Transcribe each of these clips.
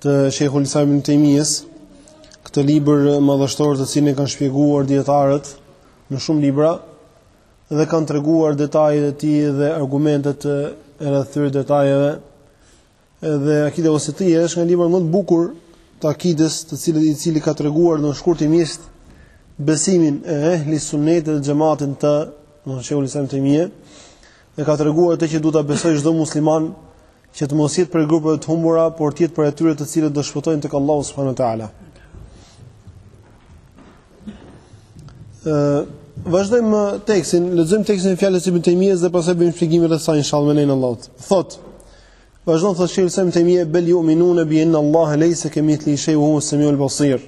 të Sheikhul Islam ibn Taymijes, këtë libër madhështor të cilin e kanë shpjeguar dietarët në shumë libra dhe kanë treguar detajet e tij dhe argumentet rreth këtyre detajeve. Dhe Akida Wasitiyya është një nga librat më të bukur të akidës, të cilin i cili ka treguar shkurtimisht besimin e ehli sunnetit dhe xhematit të Sheikhul Islam Taymijes dhe ka treguar atë që duhet ta besojë çdo musliman që të mos jetë prej grupeve të humbura, por të jetë prej atyre të cilët do shpëtojnë tek Allahu subhanahu wa taala. Ë vazhdojmë me tekstin, lexojmë tekstin e fjalës së Ibn Taymiyes dhe pastaj bëjmë shpjegimin rreth saj inshallah me lejen e Allahut. Thot Vazhdon thot Sheikh Ibn Taymiyes bel yu'minun bi anna Allah laysa kamithli shay wa huwa as-sami'ul basir.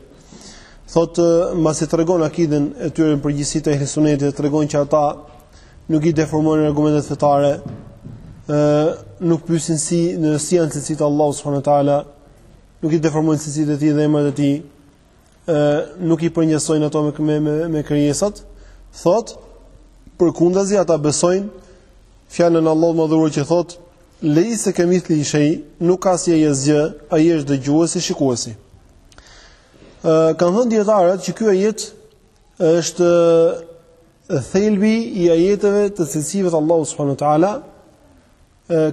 Thot mbasi tregon akiden e tyre në përgjithësi të ehli sunetit, tregon që ata Nuk i deformojnë argumentet fetare, ë nuk pyesin si janë cilësitë e Allahut subhanahu wa taala, nuk i deformojnë cilësitë e tij dhe emrat e tij, ë nuk i përngjasojnë ato me me me krijesat, thot përkundrazi ata besojnë fjalën e Allahut të madhëruar që thot Lejse kemithlihi shej, nuk ka si ai asgjë, ai është dëgjuesi, shikuesi. Kanë thënë dijetarët që ky ajet është Thelbi i ajeteve të cilësive të Allahut subhanahu wa taala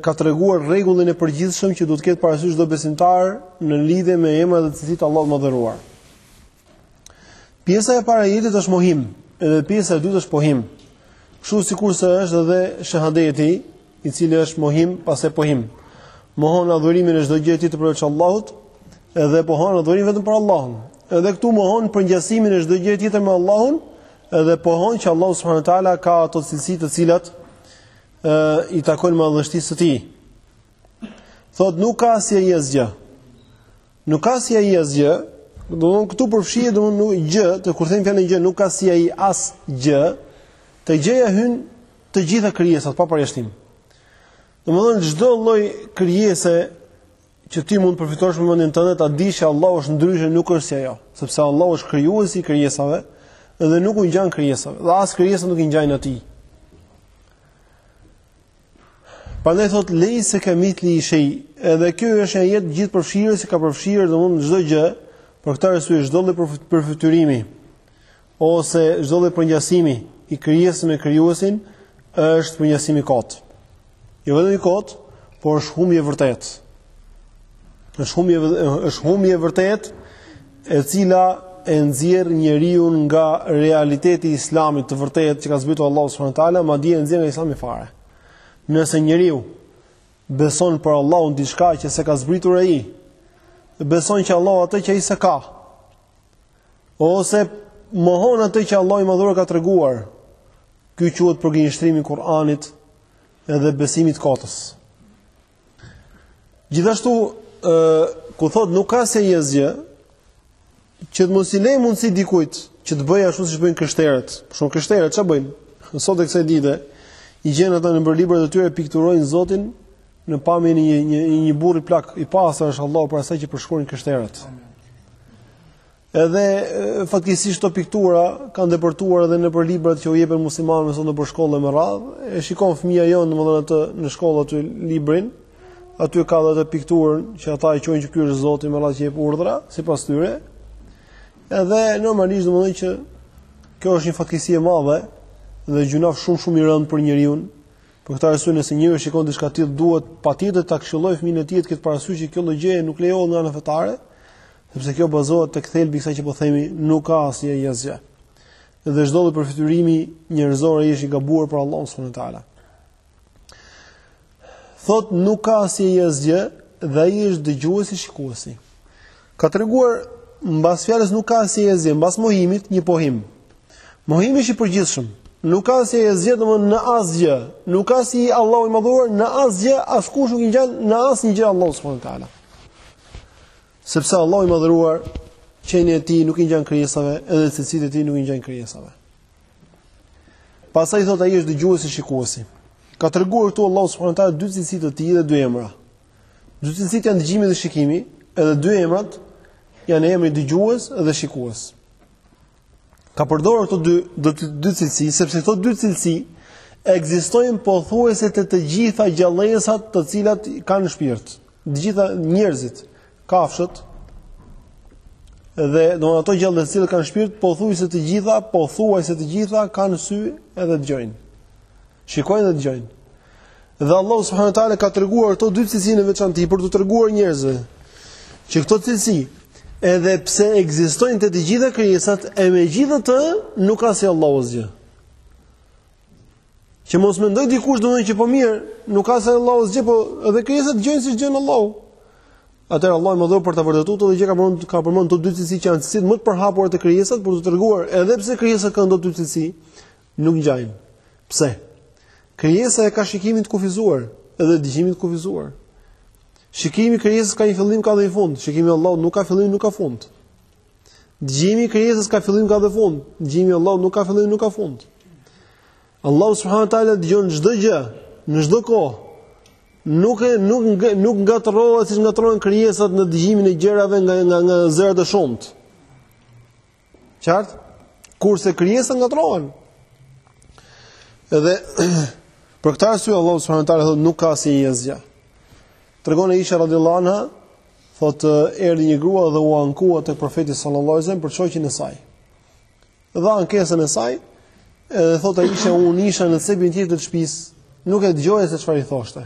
ka treguar rregullin e përgjithshëm që duhet të ketë parasysh çdo besimtar në lidhje me emrat dhe cilësitë e Allahut të madhëruar. Pjesa e parë e ajetit është mohim, edhe pjesa e dytë është pohim. Kështu sikurse është edhe shahadeti, i cili është mohim pastaj pohim. Mohon adhurimin e çdo gjë tjetër përveç Allahut, edhe pohon adhurimin vetëm për Allahun. Edhe këtu mohon përngjasimin e çdo gjë tjetër me Allahun, Edhe pohon që Allahu subhanahu wa taala ka ato cilësi të cilat ë i takojnë madhështisë së tij. Thot nuk ka si ai asgjë. Nuk ka si ai asgjë. Domethënë këtu përfshihet domthon gjë, kur them fjalën gjë, nuk ka si ai asgjë. Te gjëja hyn të gjitha krijesat pa përjashtim. Domthon çdo lloj krijese që ti mund të përfytyrosh me mendjen tënde ta dish që Allahu është ndryshe nuk është si ajo, sepse Allahu është krijuesi i krijesave dhe nuk u ngjan krijesave, dhe as krijesat nuk i ngjajnë atij. Prandaj thot lejse kemithlihi shej. Edhe ky është një ajet gjithëpërfshirës që ka përfshirë domthonë çdo gjë. Për këtë arsye çdo lloj përfytyrimi ose çdo lloj përngjasimi i krijesës me krijuesin është përngjasim i kot. Jo vetëm i kot, por është humbje e vërtet. Është humbje është humbje e vërtet e cila e nxjerr njeriun nga realiteti i Islamit të vërtet që ka zbritur Allahu subhanahu wa taala, madje e nxjerr nga Islami fare. Nëse njeriu beson për Allahun diçka që s'e ka zbritur ai, beson që Allahu atë që ai s'e ka, Ose mohon atë që Allahu i madhuar ka treguar. Ky quhet përgënjeshtrimi i Kur'anit dhe besim i të kotës. Gjithashtu, ë ku thot nuk ka si Ai asgjë që të mos i lej mundësi dikujt që të bëjë ashtu siç bëjnë krishterët. Për shembull krishterët ça bëjnë? Sot e kësaj dite i gjen ata në librat e tyre pikturojnë Zotin Në pamjen e një një një, një burri plak i pastër është Allahu prej asaj që përshkruajnë krishterët. Edhe fatkeqësisht këto piktura kanë depërtuar edhe nëpër librat që u jepen muslimanëve sot nëpër shkolla me radh, e shikon fëmia jonë domethënë atë në shkollë aty librin, aty ka edhe pikturën që ata e quajnë që ky është Zoti me radh që jep urdhra sipas tyre. Edhe normalisht domethënë që kjo është një fatkeqësi e madhe dhe gjynaf shumë shumë i rëndë për njeriun Për këtë arsye nëse njeriu shikon diçka të tillë duhet patjetër ta këshillojë fëmijën e tij të ketë parasysh që kjo lloj gjëje nuk lejohet nga ana fetare, sepse kjo bazohet tek thelbi i kësaj që po themi, nuk ka si Ai asgjë. Dhe çdo lloj përfytyrimi njerëzor ai është i gabuar për Allahun subhanuhu teala. Thot nuk ka si Ai asgjë dhe ai është dëgjuesi shikuesi. Ka treguar mbas fjalës nuk ka si Ai asgjë, mbas mohimit një pohim. Mohimi është i përgjithshëm. Nuk ka si Ai asgjë domthonë në asgjë. Nuk ka si Allahu i madhuar në asgjë, askush nuk i ngjan në asnjë gjë Allahut subhanahu wa taala. Sepse Allahu i madhuar qenia e tij nuk i ngjan krijesave, edhe cilësitë e tij nuk i ngjan krijesave. Pastaj thotë ai është dëgjuesi shikuesi. Ka treguar këtu Allahu subhanahu wa taala dy cilësi të tij dhe dy emra. Dy cilësit janë dëgjimi dhe shikimi, edhe dy emrat janë emri dëgjues dhe shikues. Ka përdorur këto dy këto dy cilësi sepse këto dy cilësi ekzistojnë pothuajse te të gjitha gjallesat të cilat kanë shpirt. Të gjitha njerëzit, kafshët dhe do ato gjallesat të cilat kanë shpirt pothuajse të gjitha, pothuajse të gjitha kanë sy edhe dëgjojnë. Shikojnë dhe dëgjojnë. Dhe Allahu subhanahu wa taala ka treguar këto dy cilësi në veçanti për t'u treguar njerëzve që këto cilësi edhe pse ekzistojnë te të gjitha krijesat e megjithatë nuk ka si Allahu asgjë. Që mos mendojë dikush domethënë që po mirë, nuk ka si Allahu asgjë, po edhe krijesat dëgjojnë siç dëgjon Allahu. Atëherë Allahu i madhëruar për ta vërtetuar edhe që ka përmend ka përmend këto dy cilësi që janë cilësitë më të përhapura te krijesat për t'u treguar edhe pse krijesat kanë këto dy cilësi, Nuk ngjajnë. Pse? Krijesa e ka shikimin të kufizuar dhe dëgjimin të kufizuar. Shikimi i krijesës ka një fillim, ka dhe një fund. Shikimi i Allahut nuk ka fillim, nuk ka fund. Dëgjimi i krijesës ka fillim, ka dhe fund. Dëgjimi i Allahut nuk ka fillim, nuk ka fund. Allahu subhanahu wa taala dëgjon çdo gjë, në çdo kohë. Nuk e nuk nuk ngatërrohet siç ngatërrohen krijesat në dëgjimin e gjërave nga nga nga zërat e shumtë. Qartë? Kurse krijesat ngatërrohen. Edhe për këtë arsye Allahu subhanahu wa taala thotë nuk ka si ai asgjë. Tregon Aisha radhiyallahu anha, thotë erdhi një grua dhe u ankua tek profeti sallallahu alajhi wasallam për shoqin e saj. Dha ankesën e saj, edhe thotë Aisha unë isha në cepin tjetër të shtëpisë, nuk e dëgjoja se çfarë i thoshte.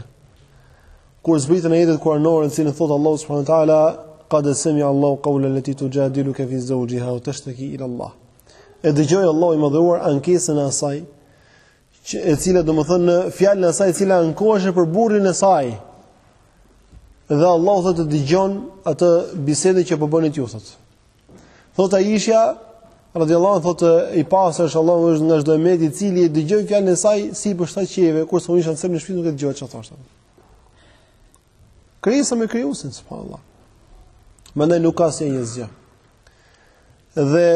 Kur zbritën ajetet kuranore në cilën thotë Allahu subhanahu wa taala qad sami Allahu qawla allati tujadiluka fi zawjiha wa tashtaki ila Allah. E dëgjoi Allahu i madhëruar ankesën e asaj, që e cila domethënë në fjalën e asaj e cila ankohej për burrin e saj. Dhe Allahu thotë dëgjon atë bisedë që po bënit ju thotë. Thotë Aisha radhiyallahu anha thotë i pastër është Allahu është nga çdo e metë i cili e dëgjoi fjalën e saj sipër shtatë qiejve, kurse unë isha në cep në shpi nuk e dëgjoja çfarë thoshte. Krijesa me krijuesin, subhanallahu. Prandaj nuk ka si ai asgjë. Dhe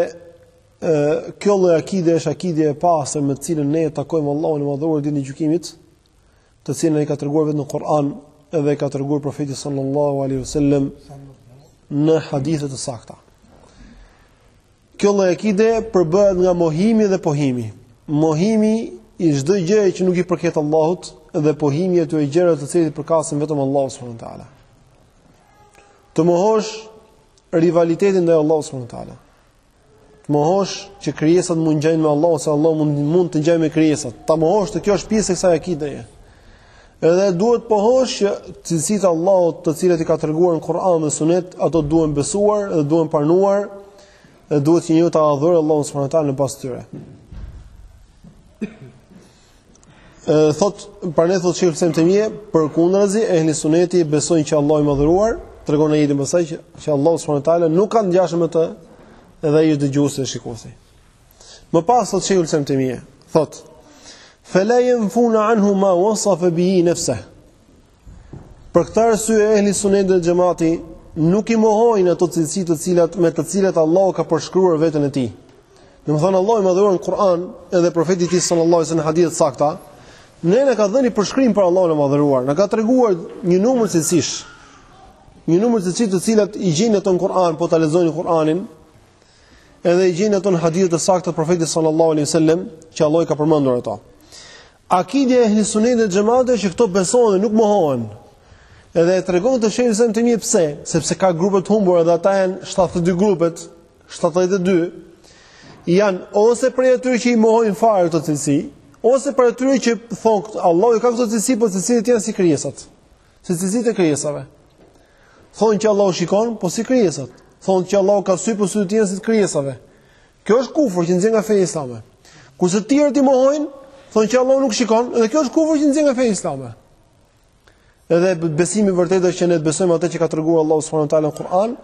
ë kjo lloj akide është akide e pastër me të cilën ne takojmë Allahun e Madhëruar ditën e gjykimit, të cilën ai ka treguar vetë në Kur'an dhe e ka treguar profeti sallallahu alaihi wasallam në hadithe të sakta. Kjo lloj akide përbëhet nga mohimi dhe pohimi. Mohimi i çdo gjëje që nuk i përket Allahut dhe pohimi i atyre gjërave të cilat i përkasin vetëm Allahut subhanahu wa taala. Të mohosh rivalitetin ndaj Allahut subhanahu wa taala. Të mohosh që krijesat mund ngjajnë me Allahun, ose Allahu mund mund të ngjajë me krijesat. Ta mohosh të kjo është pjesë e kësaj akideje. Edhe duhet pohosh që cilësitë e Allahut të cilat i ka treguar në Kur'an dhe Sunet, ato duhen besuar dhe duhen pranuar dhe duhet që njeriu ta adhurojë Allahun subhanahu wa taala në bazë tyre. Ë thotë pra thotë Shejh Ibn Tejmije, përkundrazi ehli suneti besojnë që Allahu i madhëruar tregon ai dhe më që, që Allahu subhanahu wa taala nuk ka të ngjashëm me të dhe ai është dëgjuesi dhe shikuesi. Më pas thot shehu Ibn Tejmije. Thot: "Fela yanfuna anhu ma wasafa bihi nafsa." Për këtë arsye ehli sunet dhe xhemati nuk i mohojnë ato cilësi të cilat me të cilat Allahu ka përshkruar veten e tij. Domethënë Allahu i madhëruar në Kur'an edhe profeti i tij sallallahu alaihi wasallam në hadithe të sakta, neve na ka dhënë përshkrim për Allahun e madhëruar, na ka treguar një numër cilësish. Një numër cilësish të cilat i gjeni ato në Kur'an, po ta lexoni Kur'anin, Edhe i gjeni ato në hadithe të sakta të Profetit sallallahu alaihi wasallam, që Allahu i ka përmendur ato. Akidja e ehli sunnetit dhe xhematit që këto besohen dhe nuk mohohen. Edhe e tregon shehu se pse, sepse ka grupe të humbura dhe ata janë 72 grupet, 72 janë ose prej atyre që i mohojnë fare këto cilësi, ose prej atyre që thonë Allahu ka këto cilësi, por cilësitë janë si krijesat. Si cilësitë e krijesave. Thonë që Allahu shikon, po si krijesat. Thonë që Allahu ka sy, po sytë janë si të krijesave. Kjo është kufër që nxjerr nga feja islame. Kurse të tjerët i mohojnë, thonë që Allahu nuk shikon, dhe kjo është kufër që nxjerr nga feja islame. Edhe besimi i vërtetë është që ne të besojmë atë që ka treguar Allahu subhanahu wa taala në Kur'an,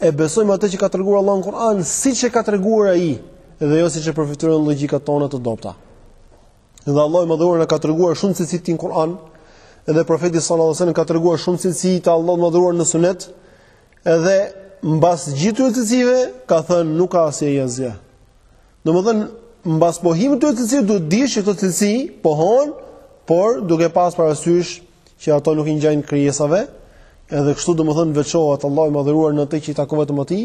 e besojmë atë që ka treguar Allahu në Kur'an, siç e ka treguar ai, dhe jo siç e përfytyrojnë logjikat tona të dobta. Dhe Allahu i madhëruar na ka treguar shumë cilësi të tij në Kur'an, edhe profeti sallallahu alajhi wasallam ka treguar shumë cilësi të Allahut të madhëruar në sunet, edhe mbas gjithë këtyre cilësive ka thënë nuk i ngjan Atij asgjë. Domethënë mbas pohimit të cilësive duhet të dish që këto cilësi i pohon, por duke pas parasysh që ato nuk i ngjajnë krijesave, edhe kështu domethënë veçohet Allahu i madhëruar në atë që i takon vetëm atij.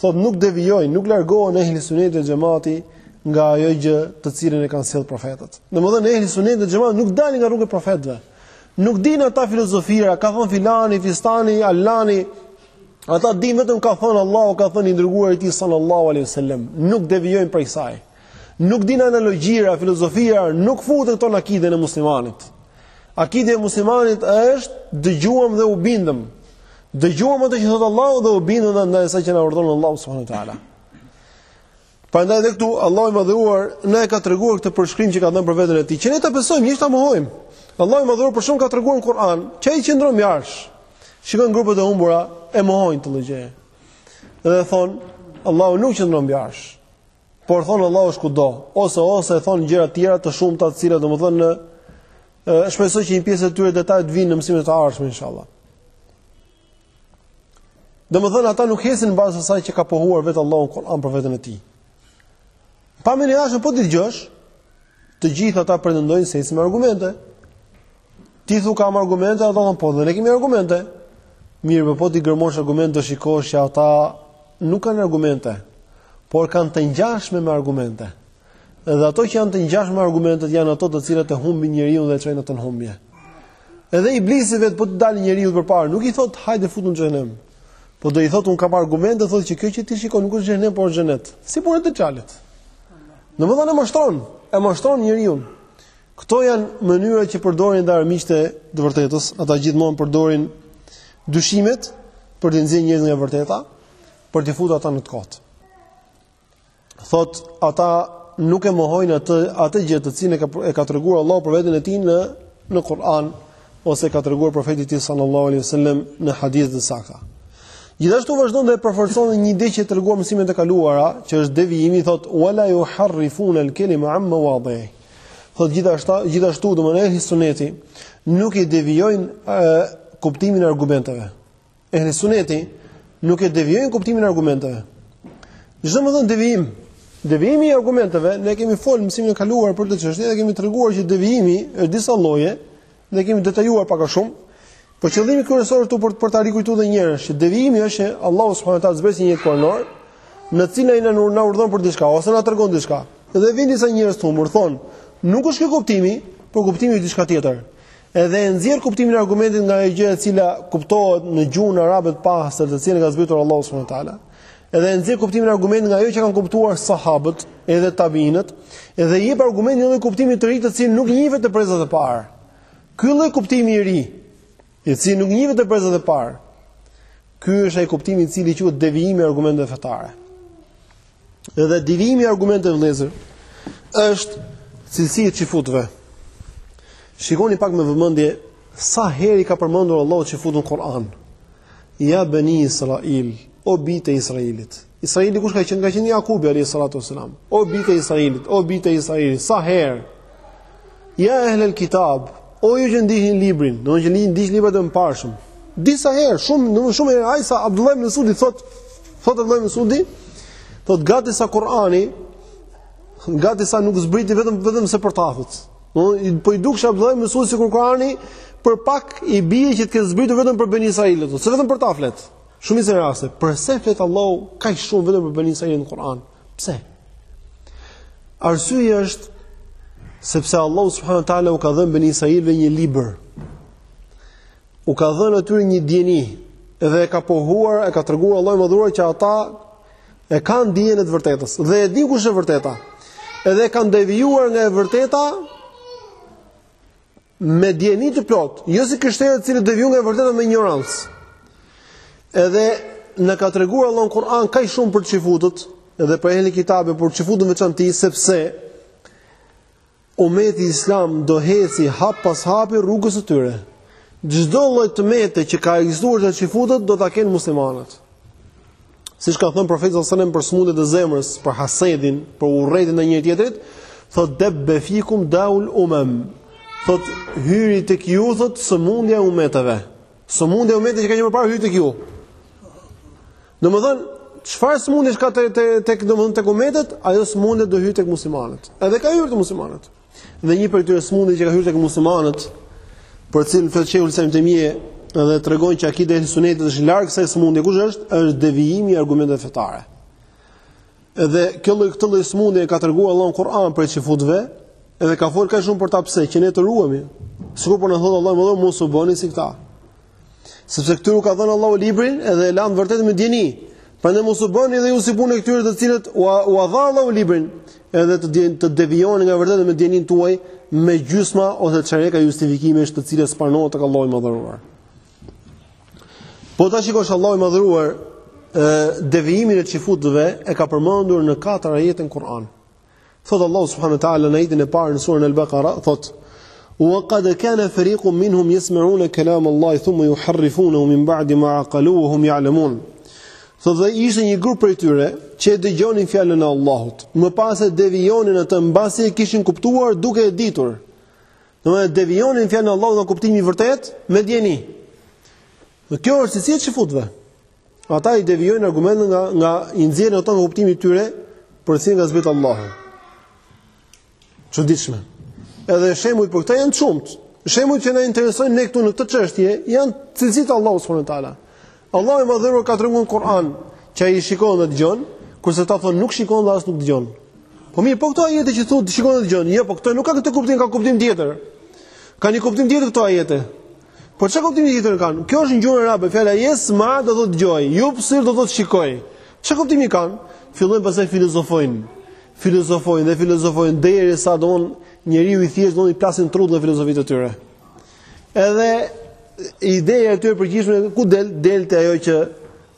Thot nuk devijojnë, nuk largohen ehli suneti dhe xhemati nga ajo gjë të cilën e kanë sjell profetët. Domethënë ehli suneti dhe xhemati nuk dalin nga rruga e profetëve. Nuk dinë ata filozofira, ka thon filani, fistani, alani. Ata dinë vetëm ka thon Allahu, ka thon i dërguari i tij sallallahu alaihi wasallam. Nuk devijojnë prej saj. Nuk din analogjira, filozofira, nuk futen këto në akiden e muslimanit. Akidja e muslimanit është dëgjuam dhe u bindëm. Dëgjuam atë që thotë Allahu dhe u bindëm ndaj asaj që na urdhon Allahu subhanahu wa taala. Prandaj edhe këtu Allahu i madhëruar na e ka treguar këtë përshkrim që ka dhënë për veten e tij. Që ne ta besojmë, e jo ta mohojmë. Allahu i madhëruar për shembull ka treguar në Kur'an, që ai qëndron mbi arsh. Shikon grupet e humbura e mohojnë këtë gjë. Dhe thon, Allahu nuk qëndron mbi arsh. Por thonë Allahu është kudo, ose ose thonë gjëra të tjera të shumta të cilat domethënë shpresoj që një pjesë e tyre detajet të vijnë në mësimet e ardhshme inshallah. Domethënë ata nuk ecin mbas asaj që ka pohuar vetë Allahu në Kur'an për veten e tij. Pavarësisht se po t'i dëgjosh, të gjithë ata pretendojnë se ecin me argumente. Ti thu kam argumente, ata thonë po, dhe ne kemi argumente. Mirë, po po ti gërmosh argument do shikosh që ata nuk kanë argumente, por kanë të ngjashme me argumente. Edhe ato që janë të ngjashme me argumentet janë ato të cilat e humbin njeriu dhe e çojnë atë në humbje. Edhe iblisi vet po të dalë njeriu përpara, nuk i thot hajde futu në xhenem. Po do i thot un kam argumente, thotë që kjo që ti shikon nuk është xhenem, por xhenet. Si puna e dexhalit. Domethënë e mashtron, e mashtron njeriu. Këto janë mënyrat që përdorin dhe armiqtë e të vërtetës, ata gjithmonë përdorin dyshimet për të nxjerrë njerëz nga vërteta, për të futur ata në të kot. Thot ata nuk e mohojnë atë atë gjë të cilën e ka e ka treguar Allahu për veten e tij në në Kur'an ose ka treguar profeti i tij sallallahu alaihi wasallam në hadith të sakta. Gjithashtu vazhdon dhe përforcon një ide që treguam mësimet e kaluara, që është devijimi, thot wala yuharrifun al-kalima an mawadih. Thot gjithashtu, gjithashtu domethënë ehli suneti nuk i devijojnë kuptimin e argumenteve. Ehli suneti nuk e devijojnë kuptimin e argumenteve. Ç'do me thon devijim, devijimi i argumenteve, ne kemi folur mësimin e kaluar për këtë çështje dhe kemi treguar që devijimi është disa lloje, Dhe kemi detajuar pak a shumë, por qëllimi kryesor këtu për për ta rikujtuar edhe një herë është devijimi është që Allahu subhanahu wa taala zbret një ajet kuranor në cilën ai na na urdhon për diçka ose na tregon diçka. Dhe vin disa njerëz të humbur thon, nuk është ky kuptimi, por kuptimi është diçka tjetër. Edhe e nxjerr kuptimin e argumentit nga ajo gjë e cila kuptohet në gjuhën arabe të pastër, të cilën ka zbritur Allahu subhanahu wa taala. Edhe e nxjerr kuptimin e argumentit nga ajo që kanë kuptuar sahabët, edhe tabiinët, edhe i jep argumentit një lloj kuptimi të ri të cilin nuk njihet te brezat e parë. Ky lloj kuptimi i ri, i cili nuk njihet te brezat e parë, ky është ai kuptimi i cili quhet devijimi i argumenteve fetare. Edhe devijimi i argumenteve vëllezër është cilësi e çifutëve. Shikoni pak me vëmendje sa herë i ka përmendur Allahu çifutët në Kur'an. Ja bani Israil, O bijtë e Israilit. Israili kush ka qenë? Ka qenë Jakubi alayhi salatu wasalam. O bijtë e Israilit, o bijtë e Israilit, sa herë? Ja ehlel kitab, o ju që ndiqni librin, domethënë që ndiqni librat e mëparshëm. Disa herë, shumë, do shumë herë aq sa Abdullah ibn Mesudi thot, thot Abdullah ibn Mesudi, thot gati sa Kur'ani, gati sa nuk zbriti vetëm vetëm se për ta thot. Do po i dukshe Abdullah ibn Mesudit sikur Kur'ani për pak i bie që të ketë zbritur vetëm për Beni Israilët, se vetëm për ta flet. Shumica e rasteve, pse flet Allahu kaq shumë vetëm për Bani Israilin në Kur'an? Pse? Arsyeja është sepse Allahu subhanahu wa taala u ka dhënë Bani Israilëve një libër. U ka dhënë atyre një dieni dhe e ka pohuar, e ka treguar Allahu madhëruar që ata e kanë dijen e të vërtetës dhe e dinë kush është e vërteta. Edhe kanë devijuar nga e vërteta Me dijeni të plot, jo si krishterët të cilët devijojnë nga e vërteta me injorancë. Edhe na ka treguar Allah në Kur'an kaq shumë për çifutët dhe për ehli kitabin, por çifutët në veçanti sepse umeti islam do ecë hap pas hapi rrugës së tyre. Çdo lloj të mete që ka ekzistuar te çifutët do ta kenë muslimanët. Siç ka thënë profeti sallallahu alajhi wasallam për sëmundjet e zemrës, për hasedin, për urrejtjen e njëri-tjetrit, thotë debbe fikum daul umem. Thotë hyri tek ju thotë sëmundja e umeteve. Sëmundja e umeteve që ka qenë më parë hyri tek ju. Domethënë, çfarë sëmundjesh ka tek tek domethënë tek umetet, ajo sëmundje do hyjë tek muslimanët. Edhe ka hyrë tek muslimanët. Dhe një prej këtyre smundjeve që ka hyrë tek muslimanët, për të cilën thotë Sheikhul Islam Ibn Tejmije dhe tregon që akideja e ehli sunetit është larg kësaj smundje, kush është? Është devijimi i argumenteve fetare. Edhe kjo lloj këtë lloj smundje e ka treguar Allahu në Kur'an prej çifutëve, edhe ka folur kaq shumë për ta pse që ne të ruhemi. Sikur po na thotë Allahu, mos u bëni si këta. Sepse këtyre u ka dhënë Allahu librin dhe e lanë të vërtetën me dijeni. Prandaj mos u bëni edhe ju si puna e këtyre të cilët ua dha Allahu librin, edhe të dijeni të devijoni nga e vërteta me dijeninë tuaj me gjysma ose çareka justifikimesh të cilat s'pranohen tek Allahu i madhëruar. Po ta shikosh Allahu i madhëruar ë devijimin e çifutëve e ka përmendur në katër ajete në Kur'an. Thot Allahu subhanahu wa taala në ajetin e parë në surën Al-Baqara, thot: "Wa qad kana fariqun minhum yasma'una kalam Allah thumma yuharrifunahu min ba'di ma aqaluhu wa hum ya'lamun." Thot dhe ishte një grup prej tyre që e dëgjonin fjalën e Allahut, më pas e devijonin atë mbasi e kishin kuptuar duke e ditur. Domethënë e devijonin fjalën e Allahut nga kuptimi i vërtetë me dijeni. Dhe kjo është cilësi e çifutëve. Ata i devijojnë argumentet nga nga i nxjerrin ato nga kuptimi i tyre, për të cilin i ka zbrit Allahu. E çuditshme. Edhe shembujt për këtë janë shumë. Shembujt që na interesojnë ne këtu në këtë çështje janë cilësitë e Allahut subhanahu wa taala. Allahu i madhëruar ka treguar në Kur'an që ai shikon dhe dëgjon, kurse këta thonë nuk shikon dhe as nuk dëgjon. Po mirë, po këto ajete që thotë shikon dhe dëgjon, jo, po këto nuk ka këtë kuptim, ka kuptim tjetër. Ka një kuptim tjetër këto ajete. Po çka kuptimi tjetër kanë? Kjo është në gjuhën arabe, fjala jesma do të thotë dëgjoj, jubsir do të thotë shikoj. Çka kuptimi kanë? Fillojnë pastaj filozofojnë. Filozofojnë dhe filozofojnë derisa edhe njeriu i thjeshtë do t'i plasin trutë nga filozofia e tyre. Edhe ideja e tyre e përgjithshme ku del, del te ajo që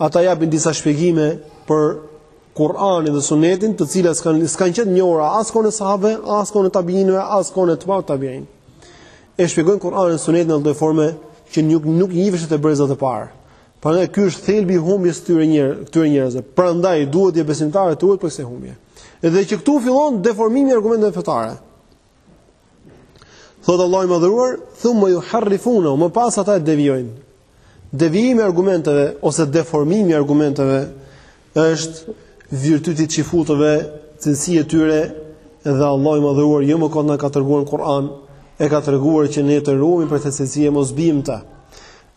ata japin disa shpjegime për Kur'anin dhe Sunetin, të cilat s'kan s'kan qenë të njohura as në kohën e sahabëve, as në kohën e tabiinëve, as në kohën e etba tabiin. e shpjegojnë Kur'anin dhe Sunetin në çdo formë që nuk nuk njiheshin te brezat e parë. Prandaj ky është thelbi i humbjes këtyre njerë, këtyre njerëzve. Prandaj duhet që besimtari të ruhet prej kësaj humbje. Dhe që këtu fillon deformimi i argumenteve fetare. Thotë Allahu i madhëruar, "Thumma yuharrifunahu", më pas ata e devijojnë. Devijimi i argumenteve ose deformimi i argumenteve është virtyti i çifutëve, cilësi e tyre dhe Allahu i madhëruar jo më kot na ka treguar në Kur'an, e ka treguar që ne të ruhemi prej kësaj cilësie mos biem në ta.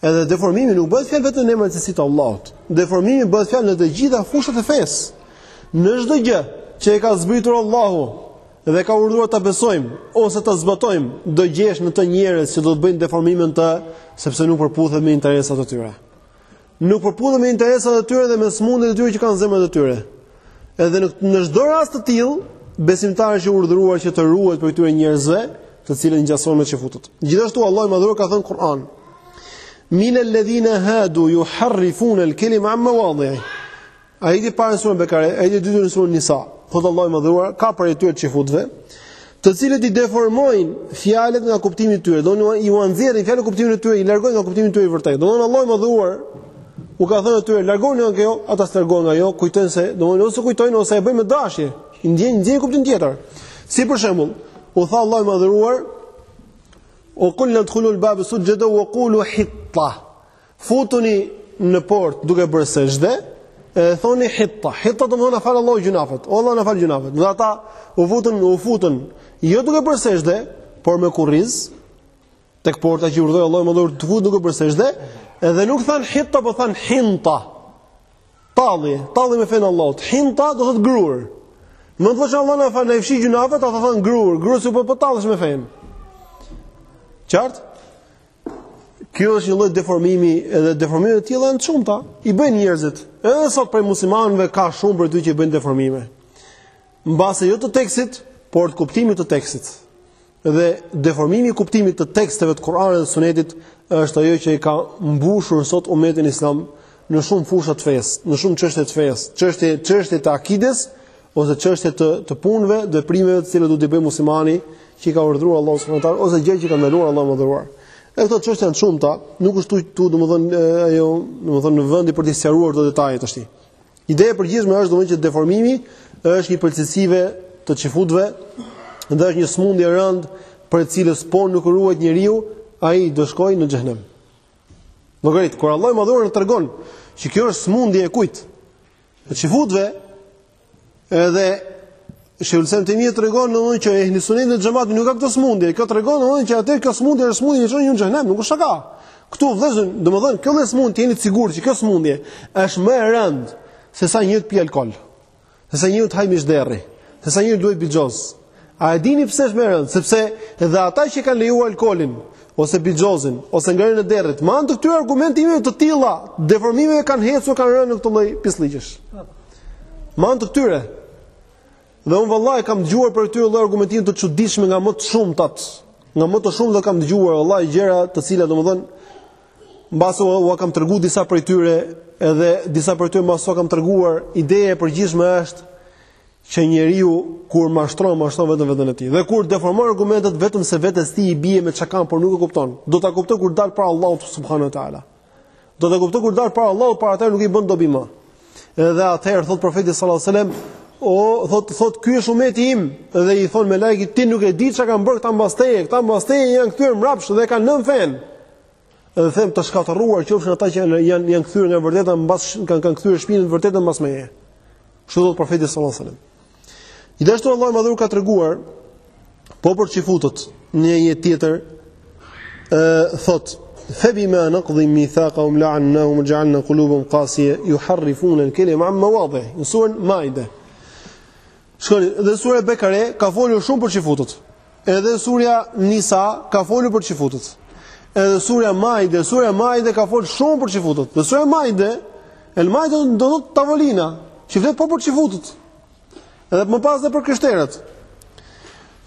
Edhe deformimi nuk bëhet fjalë vetëm në emra e cilësitë të Allahut. Deformimi bëhet fjalë në të gjitha fushat e fesë. Në çdo gjë që e ka zbritur Allahu, dhe ka urdhëruar ta besojmë ose ta zbatojmë, do gjesh në të njerëz që do të bëjnë deformim në të, sepse nuk përputhet me interesat e tyre. Nuk përputhet me interesat e tyre dhe me sëmundjet e tyre që kanë zemrat e tyre. Edhe në në çdo rast të tillë, besimtari është urdhëruar që të ruhet prej këtyre njerëzve, të cilët ngjasojnë me çifutët. Gjithashtu Allahu i madhëruar ka thënë Kur'an. Min alladhina hadu yuharrifuna al-kalima an mawadhihi. Ajeti i parë në suren Bekare, ajeti i dytë në suren Nisa. Thotë Allahu i Madhëruar, ka prej atyre çifutëve, të cilët i deformojnë fjalët nga kuptimi i tyre, domethënë i uan nxjerrin fjalëve kuptimin e tyre, i largojnë nga kuptimi i tyre i vërtetë. Domethënë Allahu i Madhëruar u ka thënë atyre, largohuni nga kjo, ata s'largohen nga kjo, kujtojnë se, domethënë ose kujtojnë ose e bëjnë me dashje, i japin një kuptim tjetër. Si për shembull, u tha Allahu i Madhëruar, udkhulul bab sujada wa qulu hitta. Futuni në portë duke bërë sexhde, e thoni hitta. Hitta do të thotë na fal Allahu gjynahet. O Allah na fal gjynahet. Dhe ata u futën, u futën jo duke bërë sexhde, por me kurriz tek porta që urdhëroi Allahu i madhëruar të futen duke bërë sexhde, edhe nuk thanë hitta, po thanë hinta. Tallje, tallje me fenë e Allahut. Hinta do thotë grurë. Me thënë o Allah na fal, na fshi gjynahet, ata thanë grurë, grurë si po po tallesh me fenë. Qartë? Kjo është një lloj deformimi, edhe deformime të tilla janë të shumta. I bëjnë njerëzit. Edhe sot prej muslimanëve ka shumë prej tyre që i bëjnë deformime. Mbase jo të tekstit, por të kuptimit të tekstit. Dhe deformimi i kuptimit të teksteve të Kuranit dhe Sunetit është ajo që i ka mbushur sot umetin islam në shumë fusha të fesë, në shumë çështje të fesë, çështje çështje të akides, ose çështje të të punëve, të veprimeve të cilat duhet të bëjë muslimani që i ka urdhëruar Allahu subhanahu wa taala ose gjëra që ka ndaluar Allahu i madhëruar. E këto çështje janë të shumta, nuk është këtu domethënë ajo domethënë në vendi për të sqaruar këto detaje tash. Ideja e përgjithshme është domethënë që deformimi është një prej cilësive të çifutëve, ndaj është një smundje e rëndë prej së cilës po nuk ruhet njeriu, ai do shkojë në xhehenem. Llogarit, kur Allahu i madhëruar tregon që kjo është smundje e kujt? çifutve edhe Shejhul Islam Ibn Tejmije tregon domthonjë që ehli sunet uel xhemat nuk ka këtë smundje. Kjo tregon domthonjë që atë kjo smundje është smundje që çon në xhenem, nuk është shaka. Ktu vllezën, domthonjë kjo lloj smundje të jeni të sigurt që kjo smundje është më e rëndë se sa një të pi alkol. Se sa një të haj mish derri. Se sa një të luaj bixhoz. A e dini pse është më e rëndë? Sepse edhe ata që kanë lejuar alkoolin ose bixhozin ose ngrënien e derrit, me anë të këtyre argumentimeve të tilla, deformimeve kanë hecur kanë rënë në këtë lloj pislliqesh. Me anë të këtyre. Dhe un vallahi kam dëgjuar prej këtyre lloj argumentime të çuditshme nga më të shumtat, nga më të shumtë kam dëgjuar vallahi gjëra të cilat domethënë mbase u kam tregu disa prej tyre, edhe disa prej tyre mbase kam treguar, ideja e përgjithshme është që njeriu kur mashtron, mashtron vetëm veten e tij. Dhe kur deformon argumentet vetëm se vetes tij i bie me çekan por nuk e kupton. Do ta kuptoj kur dal para Allahut subhanahu wa taala. Do ta kuptoj kur dal para Allahut, por atëher nuk i bën dobi më. Edhe atëherë thot profeti sallallahu alajhi wasallam, o thot thot ky është umeti im dhe i thon melaiket ti nuk e di çka kanë bërë këta mbas teje, këta mbas teje janë kthyer mbrapsht dhe e kanë lënë fenë. Edhe thom të shkatërruar qofshin ata që janë janë kthyer nga vërteta mbas kanë kanë kthyer shpinën së vërtetës mbas meje. Kështu thot profeti sallallahu alajhi wasallam. Gjithashtu Allahu i madhëruar ka treguar po për çifutët në një ajet tjetër ë thot fa bima naqdihim mithaqahum la'annahum wa ja'alna qulubahum qasiya yuharrifuna al-kalima an mawadi'ih. Në surën Maide. Shikoni, dhe sura Bekare ka folur shumë për çifutët. Edhe surja Nisa ka folur për çifutët. Edhe surja Maide, surja Maide ka folur shumë për çifutët. Dhe surja Maide, El Maide do të thotë tavolina, që flet po për çifutët. Edhe më pas edhe për krishterët.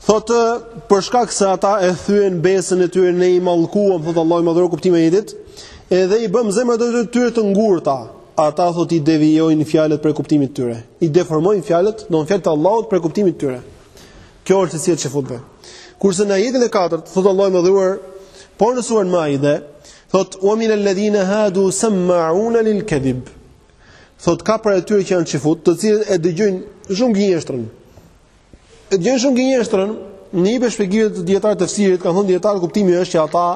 Thotë për shkak se ata e thyen besën e tyre ne i mallkuam, thotë Allahu i madhëruar kuptimi i ajetit, edhe i bëm zemrat e tyre të ngurta. Ata thotë i devijojnë fjalët prej kuptimit të tyre. I deformojnë fjalët, do të thotë fjalët e Allahut prej kuptimit të tyre. Kjo është cilësi e çifutve. Kurse në ajetin e katërt thotë Allahu i madhëruar, po në surën Maide, thotë wa min alladhina hadu samma'una lil kadhib. Thotë ka prej atyre që janë çifut, të cilët e dëgjojnë shumë gënjeshtrën. E dëgjojnë shumë gënjeshtrën, në një shpjegim të dijetarëve të tefsirit, kanë thënë dijetarët kuptimi është që ata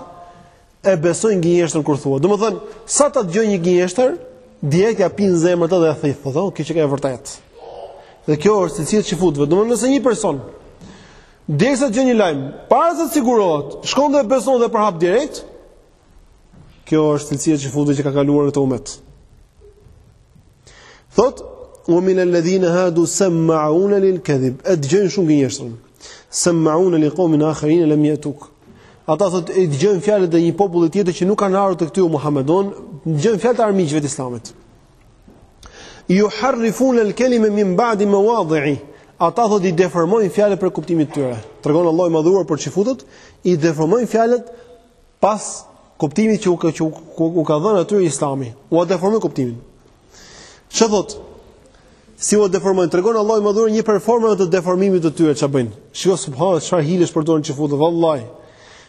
e besojnë gënjeshtrën kur thuhet. Domethënë, sa ta dëgjojë një gënjeshtër, direkt ja pin zemra atë dhe e thith, thotë, "Kjo qenka e vërtet." Dhe kjo është cilësi e çifutve. Domethënë, nëse një person direkt sa dëgjon një lajm, para se të sigurohet, shkon dhe beson dhe përhap direkt, kjo është cilësi e çifutve që ka kaluar në këtë umet. Thotë, "Wa min alladhina hadu samma'una lil-kadhib." E dëgjojnë shumë gënjeshtrën. Sam'un li qawmin akharin lam yatuk. Ata thot i dëgjojnë fjalët e një populli tjetër që nuk kanë ardhur tek ty o Muhammed, don dëgjojnë fjalët e armiqve të Islamit. Ju harrifun al kelime min ba'di mawadhi'i. Ata thot i deformojnë fjalët prej kuptimit të tyre. Tregon Allahu i Madhëruar për çifutët, i deformojnë fjalët pas kuptimit që u ka që u ka dhënë atyre Islami. Ua deformojnë kuptimin. Ça thot? Si ua deformojnë? Tregon Allahu i Madhëruar një performancë të deformimit të tyre ça bëjnë. Shiko subhanallahu çfarë hilesh përdorin çifutët vallahi.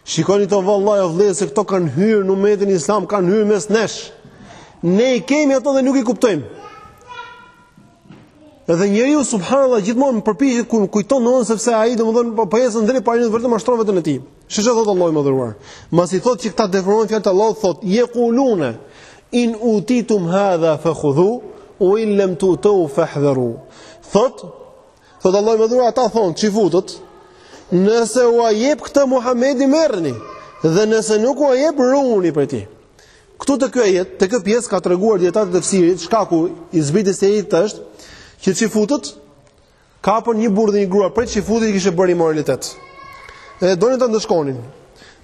Shikoni kto vallahi o vëllezër se këto kanë hyrë në umetin islam, kanë hyrë mes nesh. Ne i kemi ato dhe nuk i kuptojmë. Edhe njeriu subhanallahu gjithmonë përpiqet kur kujton nën sepse ai domethënë po po ecën drejt por ai vetëm mashtron veten e tij. Ça thotë Allahu i Madhëruar, masi thotë që këta deformojnë fjalët e Allahut, thotë je kulune in utitum hadha fa khudhu u in lam tutu fa hdharu. Thot, thot Allahu i Madhëruar ata thonë çifutët, nëse ua jep këtë Muhamedi merrni dhe nëse nuk ua jep ruhuni prej tij. Këtu te ky ajet, te kjo pjesë ka treguar dijetarët e tefsirit, shkaku i zbritjes së ajetit është, që çifutët, Kapën një burrë dhe një grua prej çifutëve që kishte bërë imoralitet. Dhe donin ta ndëshkonin.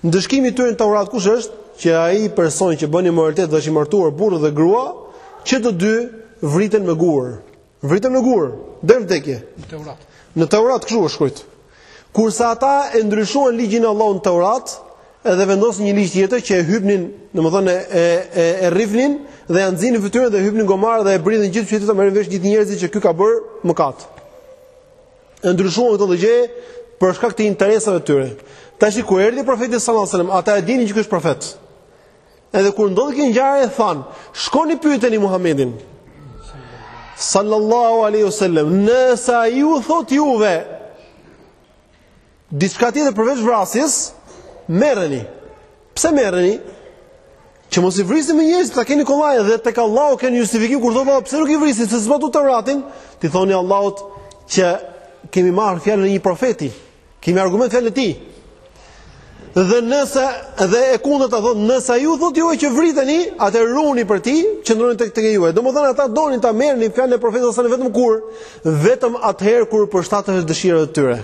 Ndëshkimi i tyre në Taurat kush është? Që ai person që bën imoralitet dhe është i martuar burrë dhe grua, që të dy vriten me gur. Vriten me gur, deri në vdekje. Në Taurat. Në Taurat kështu është shkruajt. Kurse ata e ndryshuan ligjin e Allahut në Taurat, Edhe vendosën një ligj tjetër që e hypnin, domethënë e e e rrifnin dhe ja nxinin fytyrën dhe hypnin në gomar dhe e bridhin gjithë qytetin të merrin vesh gjithë njerëzit që ky ka bër mëkat. E ndryshuan këtë ligj për shkak të interesave të tyre. Tashi kur erdhi profeti sallallahu alajhi wasallam, ata e dinin që ky është profet. Edhe kur ndodhi kjo ngjarje, than, shkoni pyeteni Muhamedin sallallahu alaihi wasallam nëse ai u thot juve Diçka tjetër përveç vrasjes, merreni. Pse merreni? Që mos i vrisni me njerëz, ta keni kollaj dhe tek Allahu keni justifikim kur thotë pse nuk i vrisni, se s'po të vratin, t'i thoni Allahut që kemi marrë fjalën e një profeti, kemi argument fjalën e tij. Dhe nëse dhe e kundërta të thotë, nëse ju thotë ju që vriteni, atë runi prej tij, qëndroni tek tek ju. Domethënë ata donin ta merrnin fjalën e profetit sallallahu alajhi wasallam vetëm kur, vetëm atëherë kur u përshtatet dëshirave të tyre.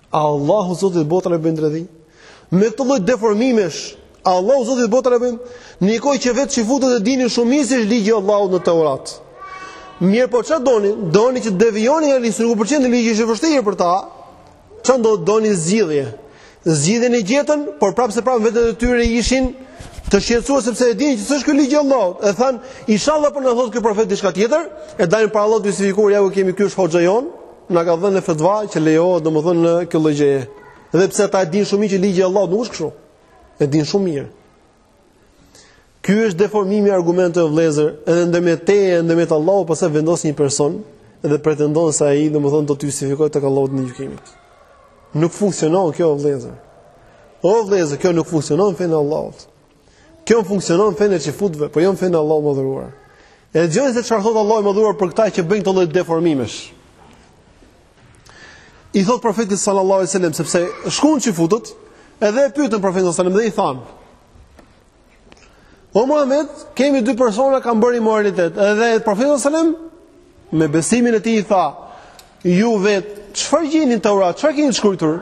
Allahut Zotit të botëve i bën dredhi? Me këtë lloj deformimesh, Allahut Zotit të botëve i bën në kohë që vetë çifutët e dinin shumë mirë se është ligji i Allahut në Teurat. Mirëpo çfarë donin? Donin që të devijonin nga ligji, nuk u pëlqen ligji është i vështirë për ta. Çfarë do donin zgjidhje? Zgjidhjen e gjetën, por prapëseprapë në vete të tyre ishin të shqetësuar sepse e dinin që s'është ky ligji i Allahut. E than, inshallah po na thotë ky profet diçka tjetër, e dalim para Allahut justifikuar, ja ku kemi ky është hoxha jon, Na ka dhënë fetva që lejohet domethënë në këtë lloj gjëje. Dhe pse ata e dinë shumë mirë që ligji i Allahut nuk është kështu. E dinë shumë mirë. Ky është deformimi i argumenteve vëllezër, edhe ndërmjet teje, ndërmjet Allahut, pse po vendos një person dhe pretendon se ai domethënë do të justifikojë tek Allahu në gjykim. Nuk funksionon kjo vëllezër. O vëllezër, kjo nuk funksionon në fenë e Allahut. Kjo funksionon në fenë e çifutëve, po jo në fenë e Allahut të madhëruar. E dëgjoni se çfarë thotë Allahu i madhëruar për këta që bëjnë këto lloj deformimesh. I thot profetit sallallahu alajhi wasallam sepse shkuan çifutët, edhe e pyetën profetin sallallahu alajhi wasallam dhe i thanë: O Muhammed, kemi dy persona kanë bërë immoralitet. Edhe profeti sallallahu alajhi wasallam me besimin e tij i tha: Ju vetë, çfarë gjeni në Teurat? Çfarë keni të shkruar?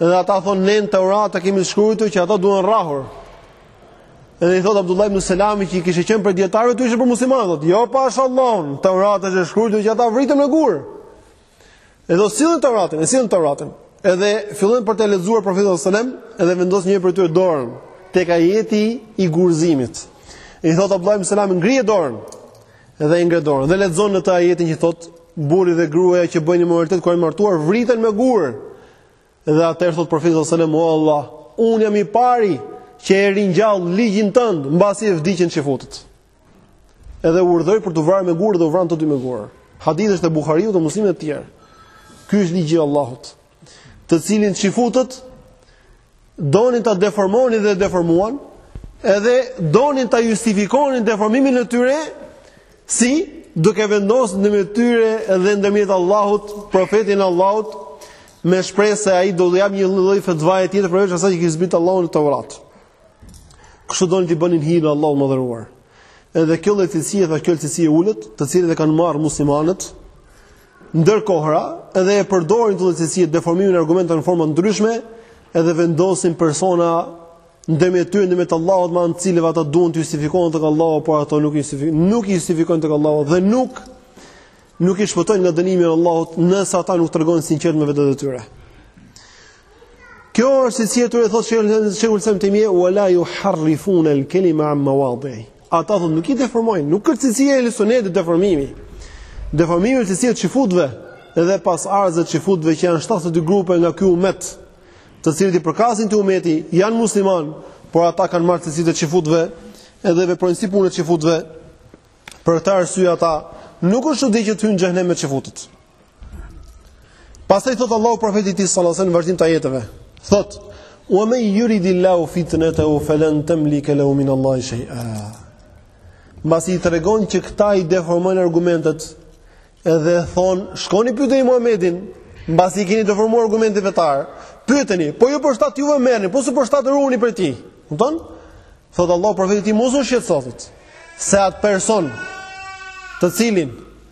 Dhe ata thonë, ne në Teurat kemi të shkruar që ata duan rrahur. Edhe i thot Abdullah ibn Selami që kishte qenë prej dijetarëve tyre, ishte prej muslimanëve, thotë, "Jo pasha Allahun, në Taurat është e shkruar që ata vriten me gur." Edhe thotë sillni Tauratin, e sjellin Tauratin. Edhe fillojnë për t'ia lexuar profetit sallallahu alajhi wasallam, edhe vendos një prej tyre dorën tek ajeti i gurëzimit. I thot Abdullah ibn Selami, "Ngrije dorën." Dhe ai ngre dorën dhe lexon në të ajetin që thotë burri dhe gruaja që bëjnë immoralitet kur janë martuar vriten me gur. Dhe atëherë thot profeti sallallahu alajhi wasallam, "O Allah, unë jam i pari që e ringjall ligjin tënd mbasi e vdiqën çifutët." Edhe urdhëroi për t'u vrarë me gur dhe u vranë të dy me gur. Hadithi është te Buhariu dhe Muslimi e të tjerë. Ky është ligji i Allahut. të cilin çifutët donin ta deformonin dhe e deformuan, edhe donin ta justifikonin deformimin e tyre si duke vendosur në mes tyre dhe ndërmjet Allahut, profetin e Allahut, me shpresë se ai do të japë një lloj fatvaje tjetër përveç asaj që kishte zbritur Allahu në Taurat. Kështu donin t'i bënin hile Allahut të madhëruar. Edhe kjo cilësi, kjo cilësi e ulët, të cilën e kanë marrë muslimanët, Ndër kohëra, edhe e përdorin këtë cilësi, deformimin e argumenteve në forma të ndryshme, edhe vendosin persona ndërmjet tyre ndërmjet Allahut me anë të cilëve ata duan të justifikohen tek Allahu, por ata nuk i justifikojnë, nuk i justifikojnë tek Allahu dhe nuk nuk i shpëtojnë nga dënimi i Allahut nëse ata nuk tregohen të sinqertë me vetet e tyre. Kjo është si e thotë Sheikhul Islam ibn Timie, "Wala yuharrifun al-kalima an mawadi'ihi." Ata, thotë, nuk i deformojnë, nuk është cilësi e ehli sunetit deformimi. Deformimi është cilësia e çifutëve dhe pasardhësve të çifutëve që janë 72 grupe nga ky umet, të cilët i përkasin këtij umeti, janë musliman, por ata kanë marrë cilësitë e çifutëve edhe veprojnë si puna e çifutëve. Për këtë arsye ata nuk është çudi që të hyjnë në xhehenem me çifutët. Pastaj thot Allahu profetit i sallallahu alajhi wasallam vazhdim të ajeteve, thot: "Wa man yuridillahu fitnatahu falan tamlika lahu min Allahi shay'a." Mbasi i tregon që këta i deformojnë argumentet edhe thon, "Shkoni pyetni Muhamedit, mbasi i keni deformuar argumentin fetar, pyeteni, po ju përshtat juve merrni, po s'u përshtat ruhuni prej tij." Kupton? Thot Allahu profetit të tij mos të shqetësohet se atë person të cilin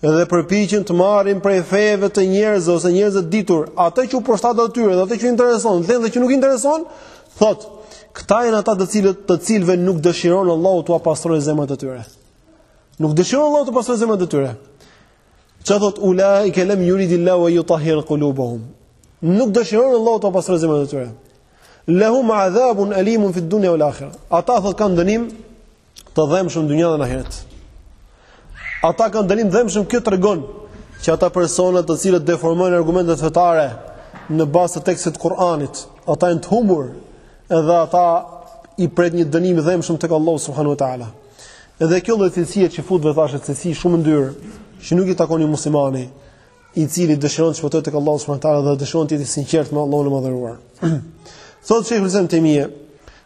dhe përpiqen të marrin prej fesë të njerëzve ose njerëzve të ditur, atë që u përshtat atyre dhe atë që i intereson, dhe atë që nuk i intereson, thotë, këta janë ata të cilët të cilëve nuk dëshiron Allahu t'ua pastrojë zemrat e tyre. Nuk dëshiron Allahu të pastrojë zemrat e tyre. Çfarë thotë ulaike lem yuridillahu an yutahhira qulubahum. Nuk dëshiron Allahu t'ua pastrojë zemrat e tyre. Lahum azabun alimun fid dunya wal akhirah. Ata thotë kanë dënim të dhëmshëm në dynjë dhe në ahiret. Ata kanë dënim dhëmshëm kjo tregon që ata persona të cilët deformojnë argumentet fetare në bazë të tekstit të Kuranit, ata janë të humbur dhe ata i pret një dënim dhëmshëm tek Allahu subhanahu wa taala. Edhe kjo lloj cilësie që thotë vetë është cilësi shumë ndyrë, që nuk i takon një muslimani i cili dëshiron të shpëtojë tek Allahu subhanahu wa taala dhe dëshiron të jetë i sinqertë me Allahun e Madhëruar. Thotë Sheikhul Islam Ibn Tejmije,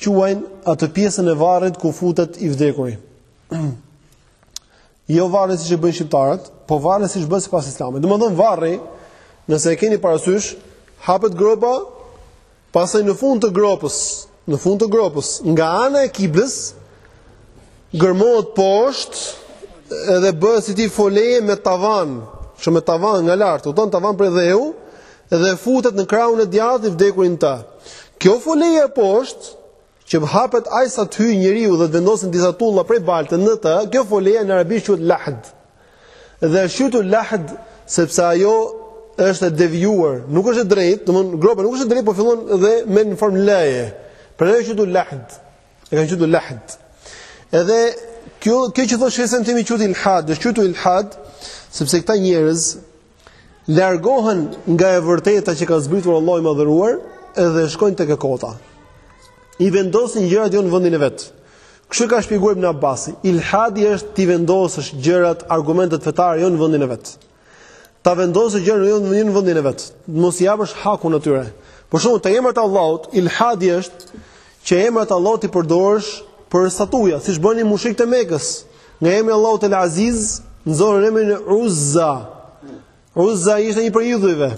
quajnë atë pjesën e varrit ku futet i vdekuri. jo varri siç e bëjnë shqiptarët, po varri siç bëhet sipas Islamit. Domethënë varri, nëse e keni parasysh, hapet gropa, pastaj në fund të gropës, në fund të gropës, nga ana e kiblës gërmohet poshtë edhe bëhet si tip foleje me tavan, që me tavan nga lart, domethënë tavan prej dheu, dhe futet në krahun e djathtë i vdekuri në të. Kjo foleja poshtë që hapet aq sa të hyjë njeriu dhe të vendosin disa tulla prej balte në të, kjo foleja në arabisht quhet lahd. Dhe është quajtur lahd sepse ajo është e devijuar, nuk është e drejtë, domthonë gropa nuk është e drejtë, por fillon dhe me në formë L-je. Prandaj është quajtur lahd. E kanë quajtur lahd. Edhe kjo kjo që thotë Shejhul Islami quhet ilhad, është quajtur ilhad sepse këta njerëz largohen nga e vërteta që ka zbritur Allahu i Madhëruar dhe shkojnë tek e kota. I vendosin gjërat jo në vendin e vet. Kështu e ka shpjeguar Ibn Abbasi, ilhadi është t'i vendosësh gjërat, argumentet fetare jo në vendin e vet. T'i vendosësh gjërat jo në vendin e vet. Mos i japësh hakun atyre. Për shembull, te emrat e Allahut, ilhadi është Që emrat e Allahut t'i përdorësh për statuja, siç bënin mushrikët e Mekës. Nga emri i Allahut El Aziz, nxorën emrin Uzza. Uzza ishte një prej idhujve.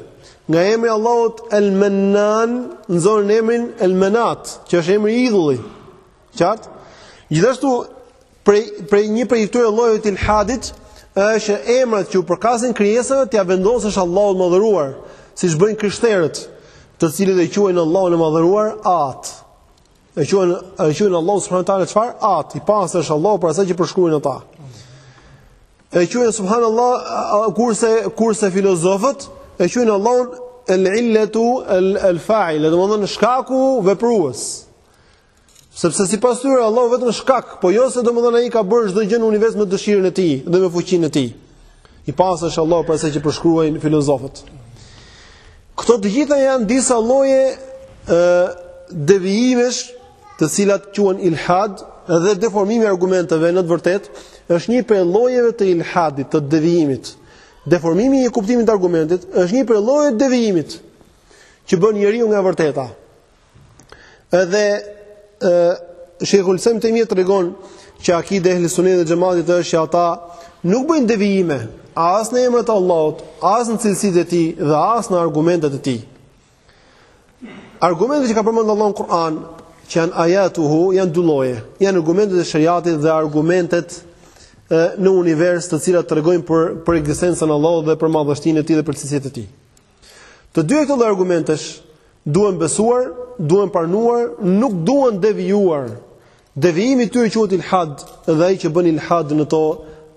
Nga emri i Allahut El Mennan, nxorën emrin El Menat, që është emri i idhullit. Qartë? Gjithashtu Prej prej një prej këtyre llojeve të ilhadit është emrat që u përkasin krijesave t'ia vendosësh Allahut madhëruar, siç bëjnë krishterët, të cilët e quajnë Allahun e madhëruar At. E quajnë e quajnë Allahu subhanahu wa taala çfarë? At, i pastër është Allahu prej asaj që përshkruajnë ata. E quajnë subhanallahu kurse kurse filozofët e quajnë Allahun el-illatu el-fa'il, domethënë shkaku veprues. Sepse sipas tyre Allahu vetëm shkak, po jo se domethënë ai ka bërë çdo gjë në univers me dëshirën e tij dhe me fuqinë e tij. I pastër është Allahu prej asaj që përshkruajnë filozofët. Këto të gjitha janë disa lloje ë devijimesh, të cilat quhen ilhad dhe deformimi i argumenteve në të vërtetë është një prej llojeve të ilhadit, të devijimit. Deformimi i kuptimit të argumentit është një prej llojeve të devijimit që bën njeriu nga e vërteta. Edhe ë Sheikhul Islam Tejmije tregon që akidja e Ehli Sunetit dhe Xhematit është që ata nuk bëjnë devijime as në emrat e Allahut, as në cilësitë e tij dhe as në argumentet e tij. Argumentet që ka përmendur Allahu në Kur'an, që janë ayatuhu, janë dy lloje. Janë argumentet e shariatit dhe argumentet në univers, të cilat tregojnë për për ekzistencën e Allahut dhe për madhështinë e tij dhe për cilësitë e tij. Të dyja këto lloj argumentesh duhen besuar, duhen pranuar, nuk duhen devijuar. Devijimi i tyre quhet ilhad dhe ai që bën ilhad në to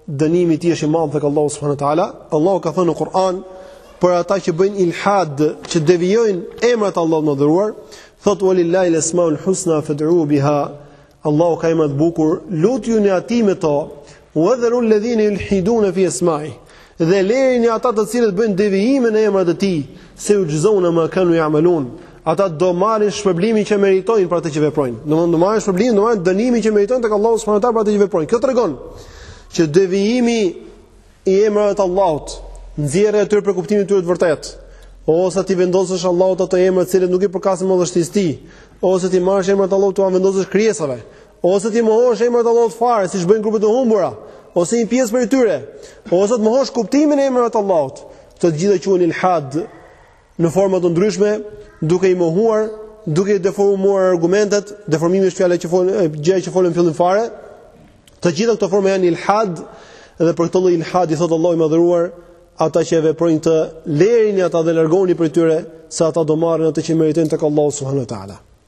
dënimi i tij është i madh tek Allahu subhanahu wa taala. Allahu ka thënë në Kur'an për ata që bëjnë ilhad, që devijojnë emrat e Allahut madhëruar, thotë walillahi al-asmaul husna fad'u biha. Allahu ka emra të bukur, lutjuni atij me to. Wa dharu alladhina yulhiduna fi asma'i. Dhe lërini ata të cilët bëjnë devijime në emrat e tij, sejuxhzeune ma kanu ya'malun. Ata do marrin shpërblimin që meritojnë për atë që veprojnë. Domethënë do marrin shpërblimin, do marrin dënimin që meritojnë tek Allahu subhanahu wa taala për atë që veprojnë. Kjo tregon që devijimi i emrave të Allahut, nxjerrja e tyre prej kuptimit të tyre të vërtetë, ose t'i vendosësh Allahut ato emra të cilët nuk i përkasin madhështisë tij, ose t'i marrësh emrat e Allahut t'ua vendosësh krijesave, ose t'i mohosh emrat e Allahut fare, siç bëjnë grupet e humbura, ose një pjesë prej tyre, ose të mohosh kuptimin e emrave të Allahut. Këto të gjitha quhen ilhad, në forma të ndryshme, duke i mohuar, duke i deformuar argumentet, deformimi është fjala që folëm gjëra që folëm fillim fare. Të gjitha këto forma janë ilhad dhe për këtë lloj ilhadi thot Allahu i madhëruar, ata që e veprojnë të lërini ata dhe largoni prej tyre, se ata do marrin atë që meritojnë tek Allahu subhanahu wa taala.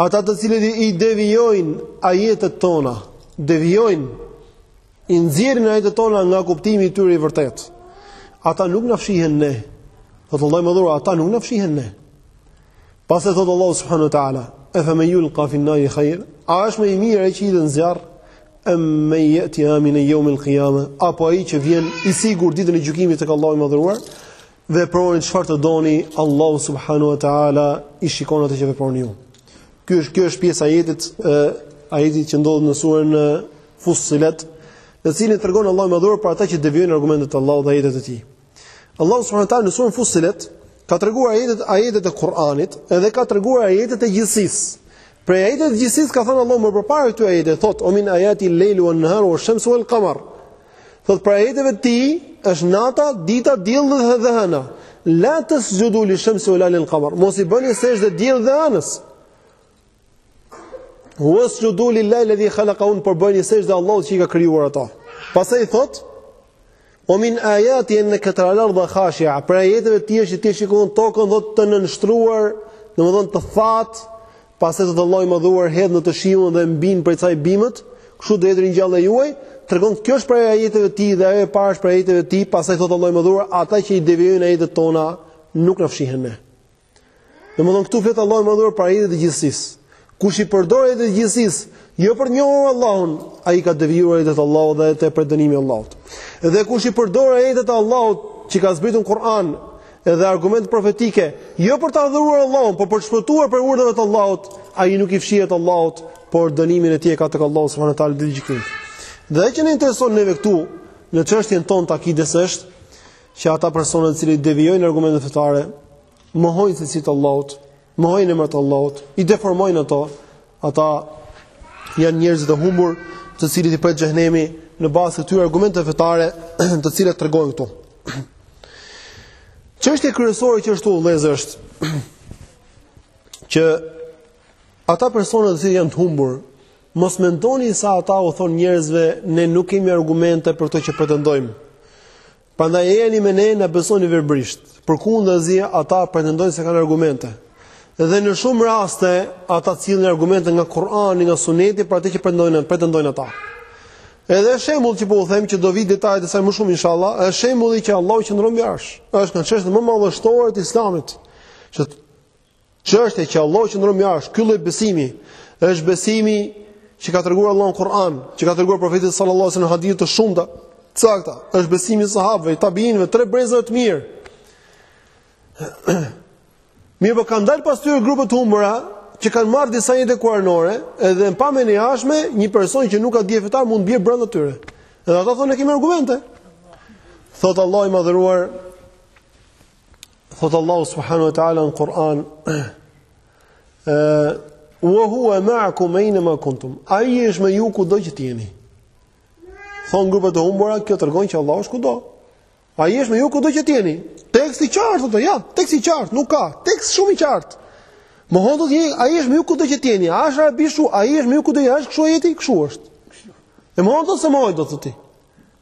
Ata të cilët i devijojnë ajetet tona, devijojnë i nxjerrin ajetet tona nga kuptimi i tyre i vërtetë. Ata nuk na fshihen ne. Thotë Allahu i madhëruar, ata nuk na fshihen ne. Pastaj thotë Allahu subhanahu wa taala, "A fa man yulqa fi an-nar khair?" A është më i mirë ai që hidhet në zjarr? Am man yati aminan yawm al-qiyamah? Apo ai që vjen i sigurt ditën e gjykimit tek Allahu i madhëruar? Veproni çfarë të doni, Allahu subhanahu wa taala i shikon atë që veproni ju. Ky është kjo është pjesa e ajetit e ajetit që ndodhet në surën Fussilat, në të cilin tregon Allahu i madhëruar për ata që devijojnë argumentet e Allahut dhe ajetet e tij. Allahu subhanahu wa taala në surën Fussilat ka treguar ajetet ajetet e Kur'anit dhe ka treguar ajetet e gjithësisë. Prej ajeteve të gjithësisë ka thënë Allahu më përpara këtyre ajeteve, thotë wa min ayatihi al-laylu wan-naharu wash-shamsu wal-qamar. Thotë prej ajeteve të tij është nata, dita, dielli dhe hëna. La tasjudu lish-shamsi wala lil-qamar. Mos i bëni sexhde diellit dhe hënës. Wasjudu lillahi alladhi khalaqahun, por bëni sexhde Allahut që i ka krijuar ato. Pastaj thotë Ue min ajatihi enneke teral erda khashiah, prej ajeteve të tij është që ti shikon tokën thotë të nënshtruar, domethënë të thatë, pastaj thotë Allahu i madhëruar hedh në të shiun dhe mbijnë prej saj bimët, kështu do jetë ringjallja juaj, tregon kjo është prej ajeteve të tij dhe ajo e parë është prej ajeteve të tij, pastaj thotë Allahu i madhëruar, ata që i devijojnë ajetet tona nuk na fshihen ne. Domethënë këtu flet Allahu i madhëruar për ajetet e gjithësisë. Kush i përdor ajetet e gjithësisë, jo për të njohur Allahun, ai ka devijuar ajetet e Allahut dhe atë e pret dënimi i Allahut. Dhe kush i përdor ajetet e Allahut që ka zbritur në Kur'an, edhe argumentet profetike, jo për të adhuruar Allahun, por për të shpëtuar prej urdhrave të Allahut, ai nuk i fshihet Allahut, por dënimin e tij e ka tek Allahu subhanahu wa taala dhe gjithë. Dhe ajo që ne intereson neve këtu në çështjen tonë të akides është që ata persona të cilët devijojnë argumentet fetare, mohojnë cilësitë e Allahut, mohojnë emrat e Allahut, i deformojnë ato, ata janë njerëz të humbur, të cilët i pret xhehenemi në bazë të këtyre argumenteve fetare, të cilat tregojnë këtu. Çështja kryesore që është këtu vëllezër është që ata persona që janë të humbur, Mos mendoni se ata u thonë njerëzve, ne nuk kemi argumente për këtë që pretendojmë. Prandaj ejani me ne, na besoni verbërisht. Përkundrazi, ata pretendojnë se kanë argumente. Dhe në shumë raste ata sjellin argumente nga Kur'ani, nga Suneti për atë që pretendojnë, pretendojnë ata. Edhe shembull që po u them që do vijnë detajet e saj më shumë inshallah, është shembulli që Allahu qëndron mbi arsh. Është një çështje më madhështore të Islamit, që Çështja që Allahu qëndron mbi arsh, ky lloj besimi është besimi që ka treguar Allahu në Kur'an, që ka treguar profeti sallallahu alajhi wasallam në hadithe të shumta, të sakta, është besimi i sahabëve, tabiinëve, tre brezave të mirë. Mirëpo kanë dalë pas tyre grupe të humbura që kanë marrë disa ajete kuranore, edhe në pamjen e jashtme, një person që nuk ka dije fetare mund të bjerë brenda tyre. Edhe ata thonë ne kemi argumente. Thot Allahu i madhëruar Thot Allahu subhanahu wa taala në Kur'an, "Wa huwa ma'akum ayna ma kuntum." Ai është me ju kudo që të jeni. Thon grupat e humbura, kjo tregon që Allahu është kudo. Ai është me ju kudo që të jeni. Teksti i qartë thotë, ja, teksti i qartë, nuk ka, tekst shumë i qartë. E mohon dot ti, ai është me ju kudo që të jeni. A është arabisht kështu? Ai është me ju kudo, a është kështu ajeti, kështu është. E mohon dot, s'e mohon dot thotë.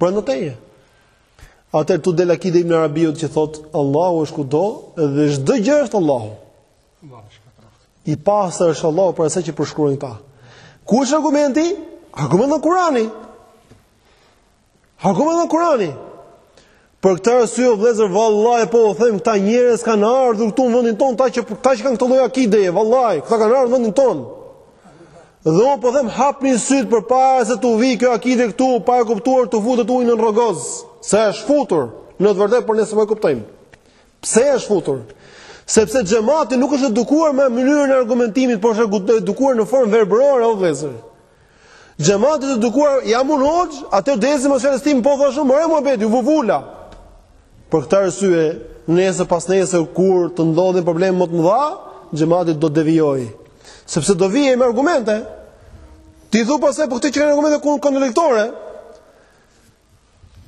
Brenda teje. Atëherë tu del akideja e Ibn Arabiut që thot Allahu është kudo dhe çdo gjë është Allahu. I pastër është Allahu prej asaj që përshkruajnë këta. Ku është argumenti? Argumenti nga Kur'ani. Argumenti nga Kur'ani. Për këtë arsye o vëllezër vallahi po u them këta njerëz kanë ardhur këtu në vendin tonë këta që këta që kanë këto lloj akideje vallahi këta kanë ardhur në vendin tonë. Dhe unë po them hapni syt përpara se t'u vijë kjo akide këtu pa e kuptuar t'u futet uji nën rrogoz, se është futur në të vërtetë por ne s'po e kuptojmë. Pse është futur? Sepse xhamati nuk është edukuar me mënyrën e argumentimit, por është edukuar në formë verbore o vëllezër. Xhamati të edukuar, jam un hoxh, atëherë dezi mos fjalës tim po thashë, morre muhabeti, u vu vula. Për këtë arsye, nesër pas nesër kur të ndodhin probleme më të mëdha, xhamati do të devijojë. Sepse do vijë me argumente. Ti thu pastaj po këto qenkan argumente kontradiktore.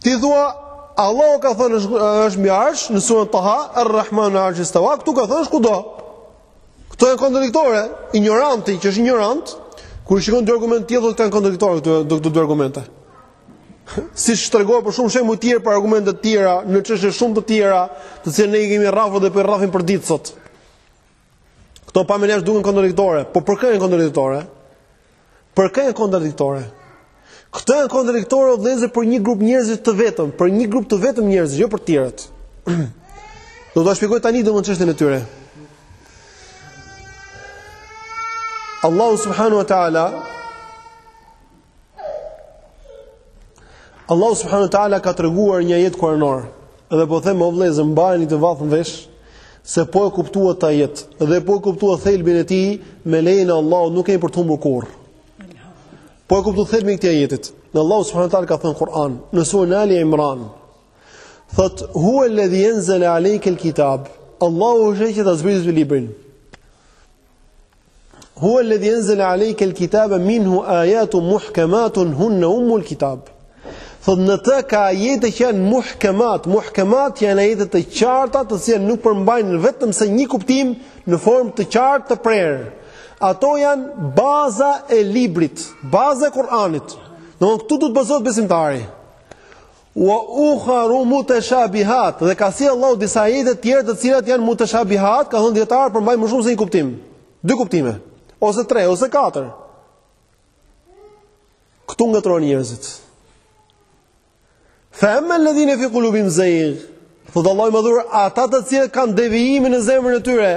Ti thua Allahu ka thënë është, është mbi arsh në surën Taha, Ar-Rahman al-Arsh istawa, këtu ka thënë është kudo. Këto janë kontradiktore, injoranti që është injorant, kur shikon dy argumente të tilla thotë janë kontradiktore këto dy, këto dy argumente. Siç tregoj për shumë shembuj të tjerë për argumente të tjera në çështje shumë të tjera, të cilat ne i kemi rrafur dhe po i rrafim për ditë sot. Këto pamje e jashtme duken kontradiktore, po për kë janë kontradiktore? Për kë janë kontradiktore? Këto janë kontradiktore o vëllezër për një grup njerëzish të vetëm, për një grup të vetëm njerëzish, jo për të tjerët. Do ta shpjegoj tani domethënë çështjen e tyre. Allahu subhanahu wa taala Allahu subhanahu wa taala ka treguar një ajet kuranor dhe po them o vëllezër mbajeni këtë vath në vesh se po e kuptuat këtë ajet dhe po e kuptuat thelbin e tij me lejen e Allahut nuk keni për të humbur kurrë. Po e kuptuat thelbin e këtij ajeti. Në Allahu subhanahu wa taala ka thënë në Kur'an në surën Ali Imran. Thotë huwa alladhi anzala alayka alkitab. Allahu është ai që ta zbriti librin. Hua ledhi enzele alejkel kitabe minhu ajatun muhkematun hunne umul kitab. Thotë në të ka ajete që janë muhkemat. Muhkemat janë ajete të qarta të cilat nuk përmbajnë vetëm se një kuptim në formë të qartë të prerë. Ato janë baza e librit, baza e Kur'anit. Domethënë këtu duhet të bazohet besimtari. Wa ukharu mutashabihat, dhe ka sjellë Allahu disa ajete të tjera të cilat janë mutashabihat, kanë thënë dijetarët përmbajnë më shumë se një kuptim. Dy kuptime, ose tre, ose katër. Këtu ngatërrohen njerëzit. Fa amma alladhina fi qulubihim zayg, thotë Allahu i madhëruar ata të cilët kanë devijimin në zemrën e tyre,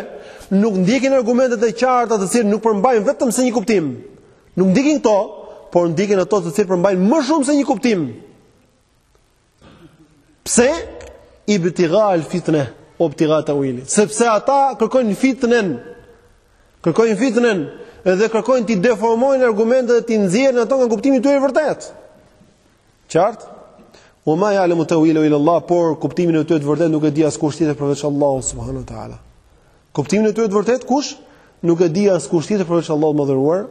nuk ndjekin argumentet e qarta të cilat nuk përmbajnë vetëm se një kuptim. Nuk ndjekin këto, por ndjekin ato të cilat përmbajnë më shumë se një kuptim. Pse ibtiga al fitne, ue ibtiga te'uilih? Sepse ata kërkojnë fitnen, kërkojnë fitnen, edhe kërkojnë t'i deformojnë argumentet dhe t'i nxjerrin ato nga kuptimi i tyre i vërtetë. Qartë? Ue ma ja'lemu te'uilehu il-la Allah, por kuptimin e tyre të vërtetë nuk e di askush tjetër përveç Allahut, subhanehu ue ta'ala. Kuptimin e tyre të vërtetë, kush? Nuk e di askush tjetër përveç Allahut të madhëruar.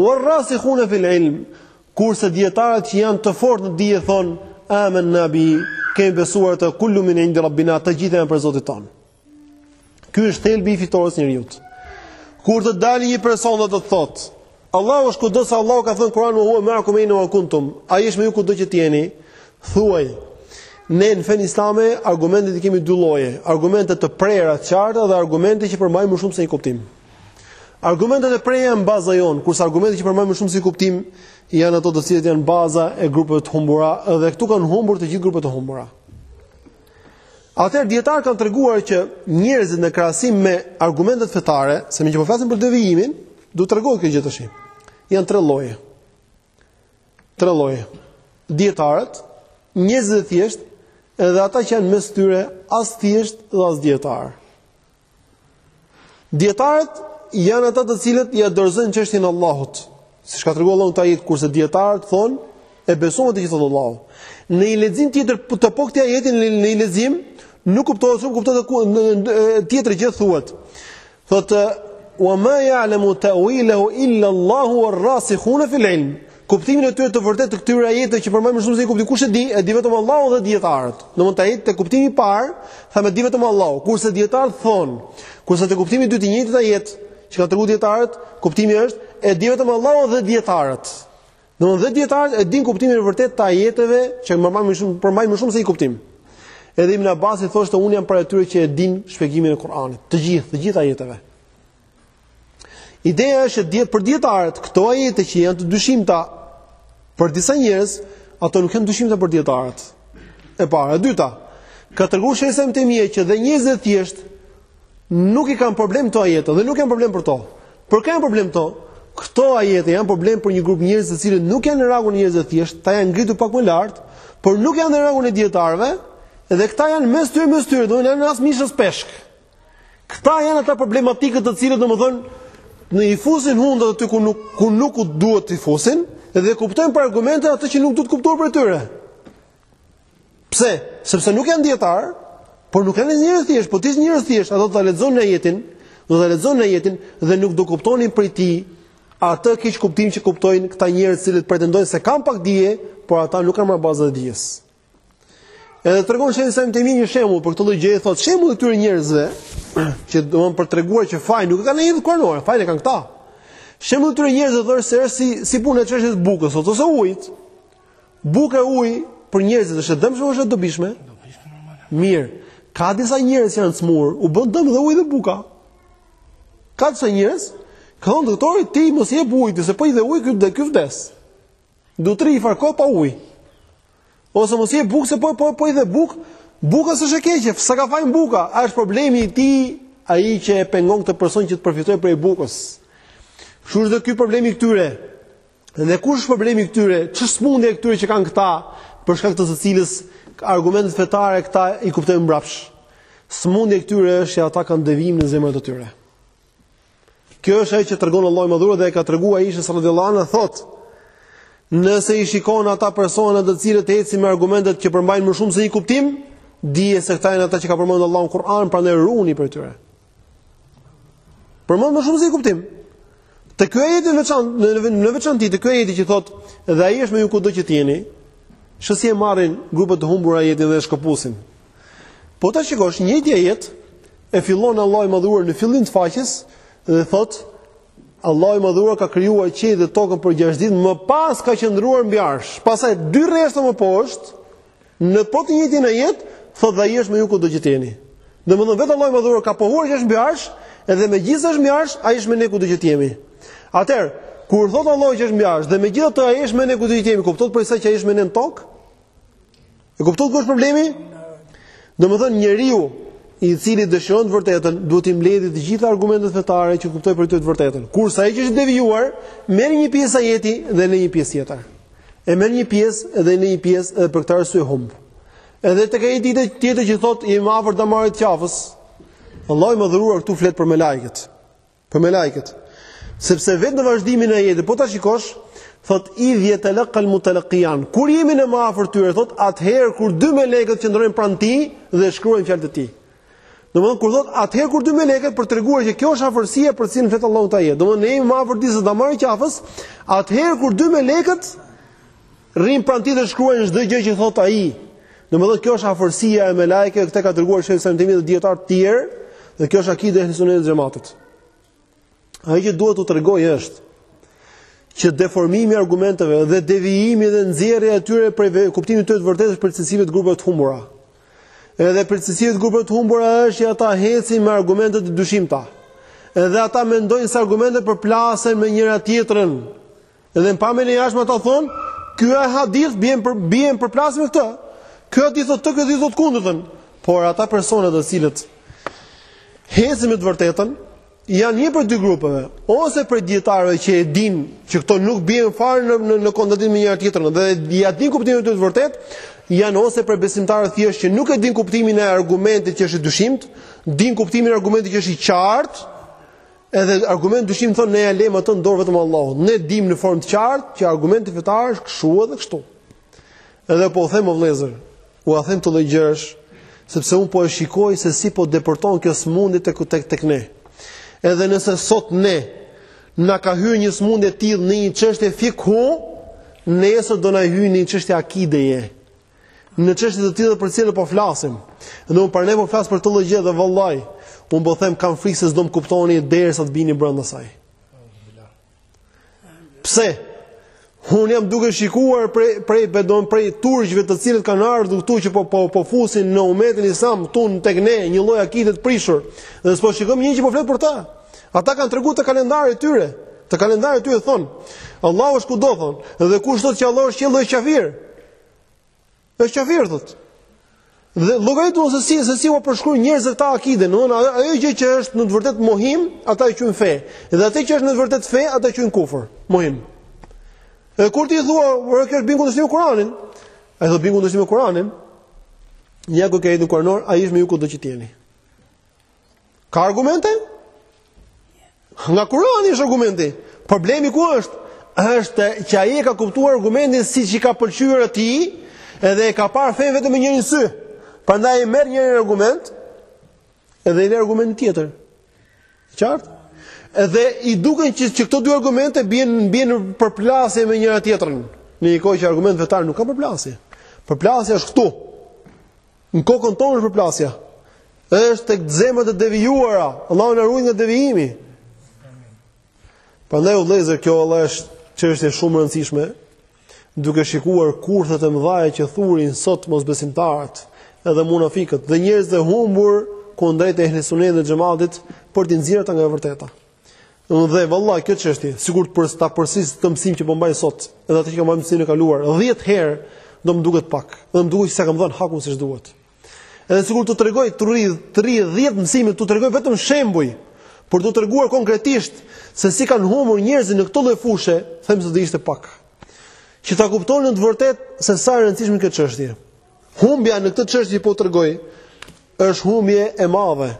Ue rrasikhune fil ilm, kurse dijetarët që janë të fortë në dije thonë, amenna bihi, kemi besuar në të kullu min indi rabbina, të gjitha janë prej Zotit tonë. Ky është thelbi i fitores së njeriut. Kur të dalë një person dhe të thotë, Allahu është kudo se Allahu ka thënë në Kur'an huwa ma'akum aina ma kuntum, ai është me ju kudo që të jeni. Thuaj, ne në fenë islame argumentet i kemi dy lloje, argumente të prera të qarta dhe argumente që përmbajnë më shumë se një kuptim. Argumentet e prera janë baza jonë, kurse argumentet që përmbajnë më shumë se një kuptim janë ato të cilat janë baza e grupeve të humbura dhe këtu kanë humbur të gjithë grupet e humbura. Atëherë dijetarët kanë treguar që njerëzit në krahasim me argumentet fetare, se meqë po flasim për devijimin, duhet të tregohet kjo gjë tash. Janë tre lloje. Tre lloje. Dijetarët, njerëzit e thjeshtë, edhe ata që janë mes tyre as të thjeshtë dhe as dijetarë. Dijetarët janë ata të cilët ia dorëzojnë çështjen Allahut. Siç ka treguar Allahu në këtë ajet kurse dijetarët thonë e besojmë atë që thotë Allahu. Në një lexim tjetër të po këtij ajeti në një lexim nuk kuptohet shumë kuptohet ku tjetër gjë thuhet. Thotë wa ma ya'lamu ta'wilahu illa Allahu wa ar-rasikhun fil ilm. Kuptimin e tyre të vërtetë të këtyre ajeteve që përmbajnë më shumë se një kuptim kush e di, e di vetëm Allahu dhe dijetarët. Domthonë te ajeti te kuptimi i parë, thamë e di vetëm Allahu, kurse dijetarët thonë, kurse te kuptimi i dytë i njëjtit ajet, që e kanë treguar dijetarët, kuptimi është e di vetëm Allahu dhe dijetarët. Domthonë dhe dijetarët e din kuptimin e vërtetë të ajeteve që përmbajnë më shumë përmbajnë më shumë se një kuptim. Edhe Ibn Abbasi thoshte unë jam prej atyre që e din shpjegimin e Kuranit, të gjithë, të gjitha ajeteve. Ideja është që për dietarët këto ajete që janë të dyshimta për disa njerëz, ato nuk janë të dyshimta për dietarët. E para, e dyta, ka treguar Shejh Ibn Tejmija që dhe njerëzit e thjesht nuk i kanë problem këto ajete dhe nuk kanë problem për to. Por kanë problem kto. Këto ajete janë problem për një grup njerëzish të cilët nuk janë në rangun e njerëzve të thjesht, ata janë ngritur pak më lart, por nuk janë në rangun e dietarëve, dhe këta janë mes atyre mes tyre, domethënë as mish as peshk. Këta janë ata problematikët të cilët domethënë i fusin hundët aty ku nuk ku nuk u duhet t'i fusin dhe kuptojnë prej argumenteve atë që nuk duhet kuptuar prej tyre. Pse? Sepse nuk janë dietar, por nuk janë njerëz të thjesht, po të jenë njerëz të thjesht, ata do ta lexonin ajetin, do ta lexonin ajetin dhe nuk do kuptonin prej tij atë keqkuptim që kuptojnë këta njerëz që pretendojnë se kanë pak dije, por ata nuk e kanë marrë bazën e dijes. Edhe tregon Shejh Ibn Tejmija një shembull për këtë lloj gjëje thotë shembulli i këtyre njerëzve që domthon për të treguar që fajin nuk e kanë ajetet kuranore, fajin e kanë këta. Shembulli i këtyre njerëzve thotë se është si si puna e çështjes së bukës, thotë ose ujit. Buka e uji për njerëzit është e dëmshme ose e dobishme? Mirë. Ka disa njerëz që janë smur, u bën dëm dhe uji dhe buka. Ka disa njerëz, thon doktorët ti mos i jep ujë, se po i dhe ujë ky vdes. Do të rri fare ky pa ujë. Ose mos i jep bukë se po po po i dhe bukë, buka s'është e keqe, s'e ka fajin buka, ama është problemi i tij ai që e pengon këtë person që të përfitojë prej bukës. Kështu është dhe ky problem i këtyre. Dhe kush është problemi i këtyre? Ç'është smundja e këtyre që kanë këta për shkak të së cilës argumentet fetare këta i kuptojnë mbrapsht. Smundja e këtyre është që ata kanë devijim në zemrat e tyre. Kjo është ajo që tregon Allahu i Madhëruar dhe e ka treguar Aisha radhiyallahu anha thotë Nëse i shikon ata persona të cilët ecin me argumentet që përmbajnë më shumë se një kuptim, dije se këta janë ata që ka përmendur Allahu në Kur'an, prandaj ruhuni prej tyre. Përmbajnë më shumë se një kuptim. Te ky ajet në veçantë, në, në veçanti te ky ajeti që thotë dhe ai është me ju kudo që të jeni, shih si e marrin grupet e humbura ajetin dhe e shkëpusin. Po ta shikosh njëjtin ajet e fillon Allahu i madhëruar në fillim të faqes dhe thot Allahu i madhëruar ka krijuar qiejt dhe tokën për 6 ditë, më pas ka qëndruar mbi arsh. Pastaj dy rreshta më poshtë në po të njëjtin ajet thot dhe ai është me ju kudo gjendeni. Domethënë vetë Allahu i madhëruar ka pohuar që është mbi arsh, edhe megjithëse është mbi arsh, ai është me ne kudo gjendemi. Atëherë, kur thot Allahu që është mbi arsh dhe megjithatë ai është me ne kudo gjendemi, kuptohet prej saj që ai është me ne në tokë? E kuptuat ku është problemi? Domethënë njeriu i cili dëshiron të vërtetën, duhet t'i mbledhë të gjitha argumentet fetare që të kuptojë prej tyre të vërtetën. Kurse ai që është i devijuar, merr një pjesë ajeti dhe lë një pjesë tjetër. E merr një pjesë dhe lë një pjesë edhe për këtë arsye humb. Edhe tek ajeti tjetër që thotë jemi më afër damarit të qafës. Allahu i madhëruar këtu flet për melajkët. për melajkët. Sepse vetë në vazhdimin e ajetit, po ta shikosh, thot idh jetelekal mutelekijan. Kur jemi ne më afër tyre, thot atëherë kur dy meleket qëndrojnë pranë tij dhe shkruajnë fjalët e tij. Domethënë kur thot atëherë kur dy meleket për të treguar që kjo është afërsia për të cilën flet Allahu te ajeti. Domethënë ne jemi më afër tij se damari i qafës, atëherë kur dy meleket Rrin pranë tij dhe shkruajnë çdo gjë që thotë ai. Domethënë kjo është afërsia e melajkeve, këtë ka treguar Shejhul Islam Ibn Tejmije dhe dijetarë të tjerë, dhe kjo është akide e Ehli Sunetit dhe Xhematit. Ajo që dua t'u tregoj është që deformimi i argumenteve dhe devijimi dhe nxjerrja e tyre prej kuptimit të tyre të vërtetë është prej cilësive të grupeve të humbura. Edhe prej cilësive të grupeve të humbura është që ata hecin me argumente të dyshimta. Edhe ata mendojnë se argumentet përplasen me njëra tjetrën, Edhe në pamjen e jashtme ata thonë, ky hadith bën për bën përplasje me këtë. Ky hadith thotë këtë, ky hadith thotë kundërtën. Por ata persona të cilët hecin me të vërtetën janë një prej dy grupeve, ose prej dijetarëve që e dinë që këto nuk bien fare në në, në kontradiktë me njëra tjetrën dhe ja din kuptimin e vërtetë, janë ose prej besimtarëve të thjeshtë që nuk e din kuptimin e argumentit që është i dyshimtë, din kuptimin e argumentit që është i qartë, Edhe argumentin e dyshimtë thonë ne ja lejmë atë në dorë vetëm Allahut. Ne dimë në formë të qartë që argumenti fetar është kështu edhe kështu. Edhe po u them o vëllezër, ua them këto lloj gjërash, sepse un po e shikoj se si po depërton kjo sëmundje tek tek tek ne. Edhe nëse sot ne na ka hyrë një sëmundje e tillë në një çështje fikhu, nesër do na hyjë në një çështje akideje. në çështje të tilla për të cilën po flasim. Dhe unë prandaj po flas për këtë lloj gjëje dhe vallaj, unë po them kam frikë se s'do më kuptoni derisa të bini brenda saj. Pse? Unë jam duke shikuar prej prej bedon prej turqve të cilët kanë ardhur këtu që po po po fusin në umetin islam këtu në tek ne një lloj akide të prishur. Dhe s'po shikojmë një që po flet për ta. Ata kanë treguar te kalendarët e tyre. Te kalendarët e tyre thon, Allahu është kudo thon, dhe kush thotë që Allahu është në qiell është qafir, Është kafir thot. Dhe llogarite se si se si u përshkruan njerëzve këta akide, do të ajo gjë që është në të vërtetë mohim, ata e quajnë fe. Dhe atë që është në të vërtetë fe, ata e quajnë kufër, mohim. Dhe kur ti thua, "Ore kjo është bie në kundërshtim Kur'anin." Ai thot bie në kundërshtim Kur'anin. Ja ku ke ajet Kur'anor, ai është me ju ku do që të jeni. Ka argumente? Nga Kurani është argumenti. Problemi ku është? Është që ai e ka kuptuar argumentin siç i ka pëlqyer atij, edhe e ka parë fenë vetëm me njërin sy. Prandaj merr një argument edhe një argument tjetër. Qartë? Edhe i duken që, që këto dy argumente bien bien përplasje me njëra tjetrën. Në një kohë që argumenti fetar nuk ka përplasje. Përplasja është këtu. Në kokën tonë është përplasja. Është tek zemrat e devijuara. Allahu na ruajt nga devijimi. Prandaj o vëllezër kjo vallahi është çështje shumë e rëndësishme. Duke shikuar kurthet e mëdha që thurin sot mosbesimtarët, edhe munafikët dhe njerëzit e humbur kundrejt ehli sunnetit dhe xhematit për t'i nxjerrë ata nga e vërteta. Edhe vallahi kjo çështje, sikur të përs ta përsëris këtë mësim që po mbaj sot, edhe atë që kam mbajt mësimin e kaluar 10 herë, do më duket pak. Do më duket s'i kam dhënë hakun siç duhet. Edhe sikur t'u tregoj të rri, të rri 10 mësime, t'u tregoj vetëm shembuj, për t'u treguar konkretisht se si kanë humbur njerëzit në këto lloj fushe, them se do ishte pak. Që ta kuptonin në të vërtetë se sa e rëndësishme kjo çështje. Humbja në këtë çështje po tregoj është humbje e madhe.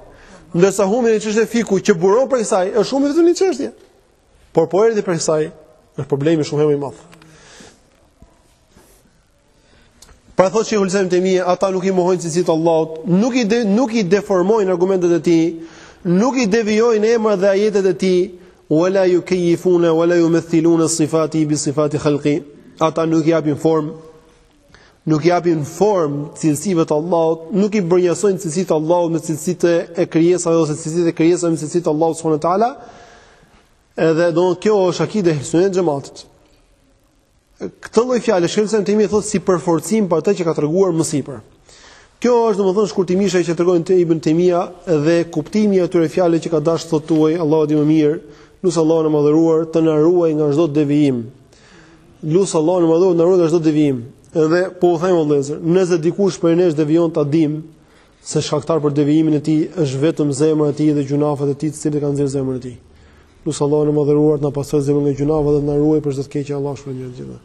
Ndërsa humbja në çështje fikhu që buron prej kësaj është humbje vetëm në çështje. Por po erdhi prej kësaj, është problemi shumë më i madh. Pra thotë shejhul islam Ibn Tejmija, ata nuk i mohojnë cilësitë e Allahut, nuk i, de, nuk i deformojnë argumentet e tij, nuk i devijojnë emrat dhe ajetet e tij, wala jukejifune, wala jumethilune sifatihi bi sifati khalqihi, ata nuk i japin formë, nuk japin formë cilësive të Allahut, nuk i përngjasojnë cilësitë e Allahut me cilësitë e krijesave ose cilësitë e krijesave me cilësitë e Allahut subhanahu wa taala. Edhe thotë kjo është akide e sunet xhematit. Këtë lloj fjalë shejh Ibn Tejmija thotë si përforcim për atë që ka treguar më sipër. Kjo është domethënë shkurtimisht ajo që tregon Ibn Tejmija dhe kuptimi i atyre fjalëve që ka dashur të thotë ai Allahu e di më mirë, lus Allahun e madhëruar të na ruajë nga çdo devijim. Lus Allahun e madhëruar të na ruajë nga çdo devijim. Edhe po u them o vëllezër, nëse dikush prej nesh devijon ta dimë, se shkaktar për devijimin e tij është vetëm zemra e tij dhe gjynafet e tij të cilat kanë nxirë zemrën e tij. Lus Allahun e madhëruar të na pastrojë zemrën nga gjynafet dhe të na ruajë prej çdo të keqe Allahu ju shpërbleftë të gjithë.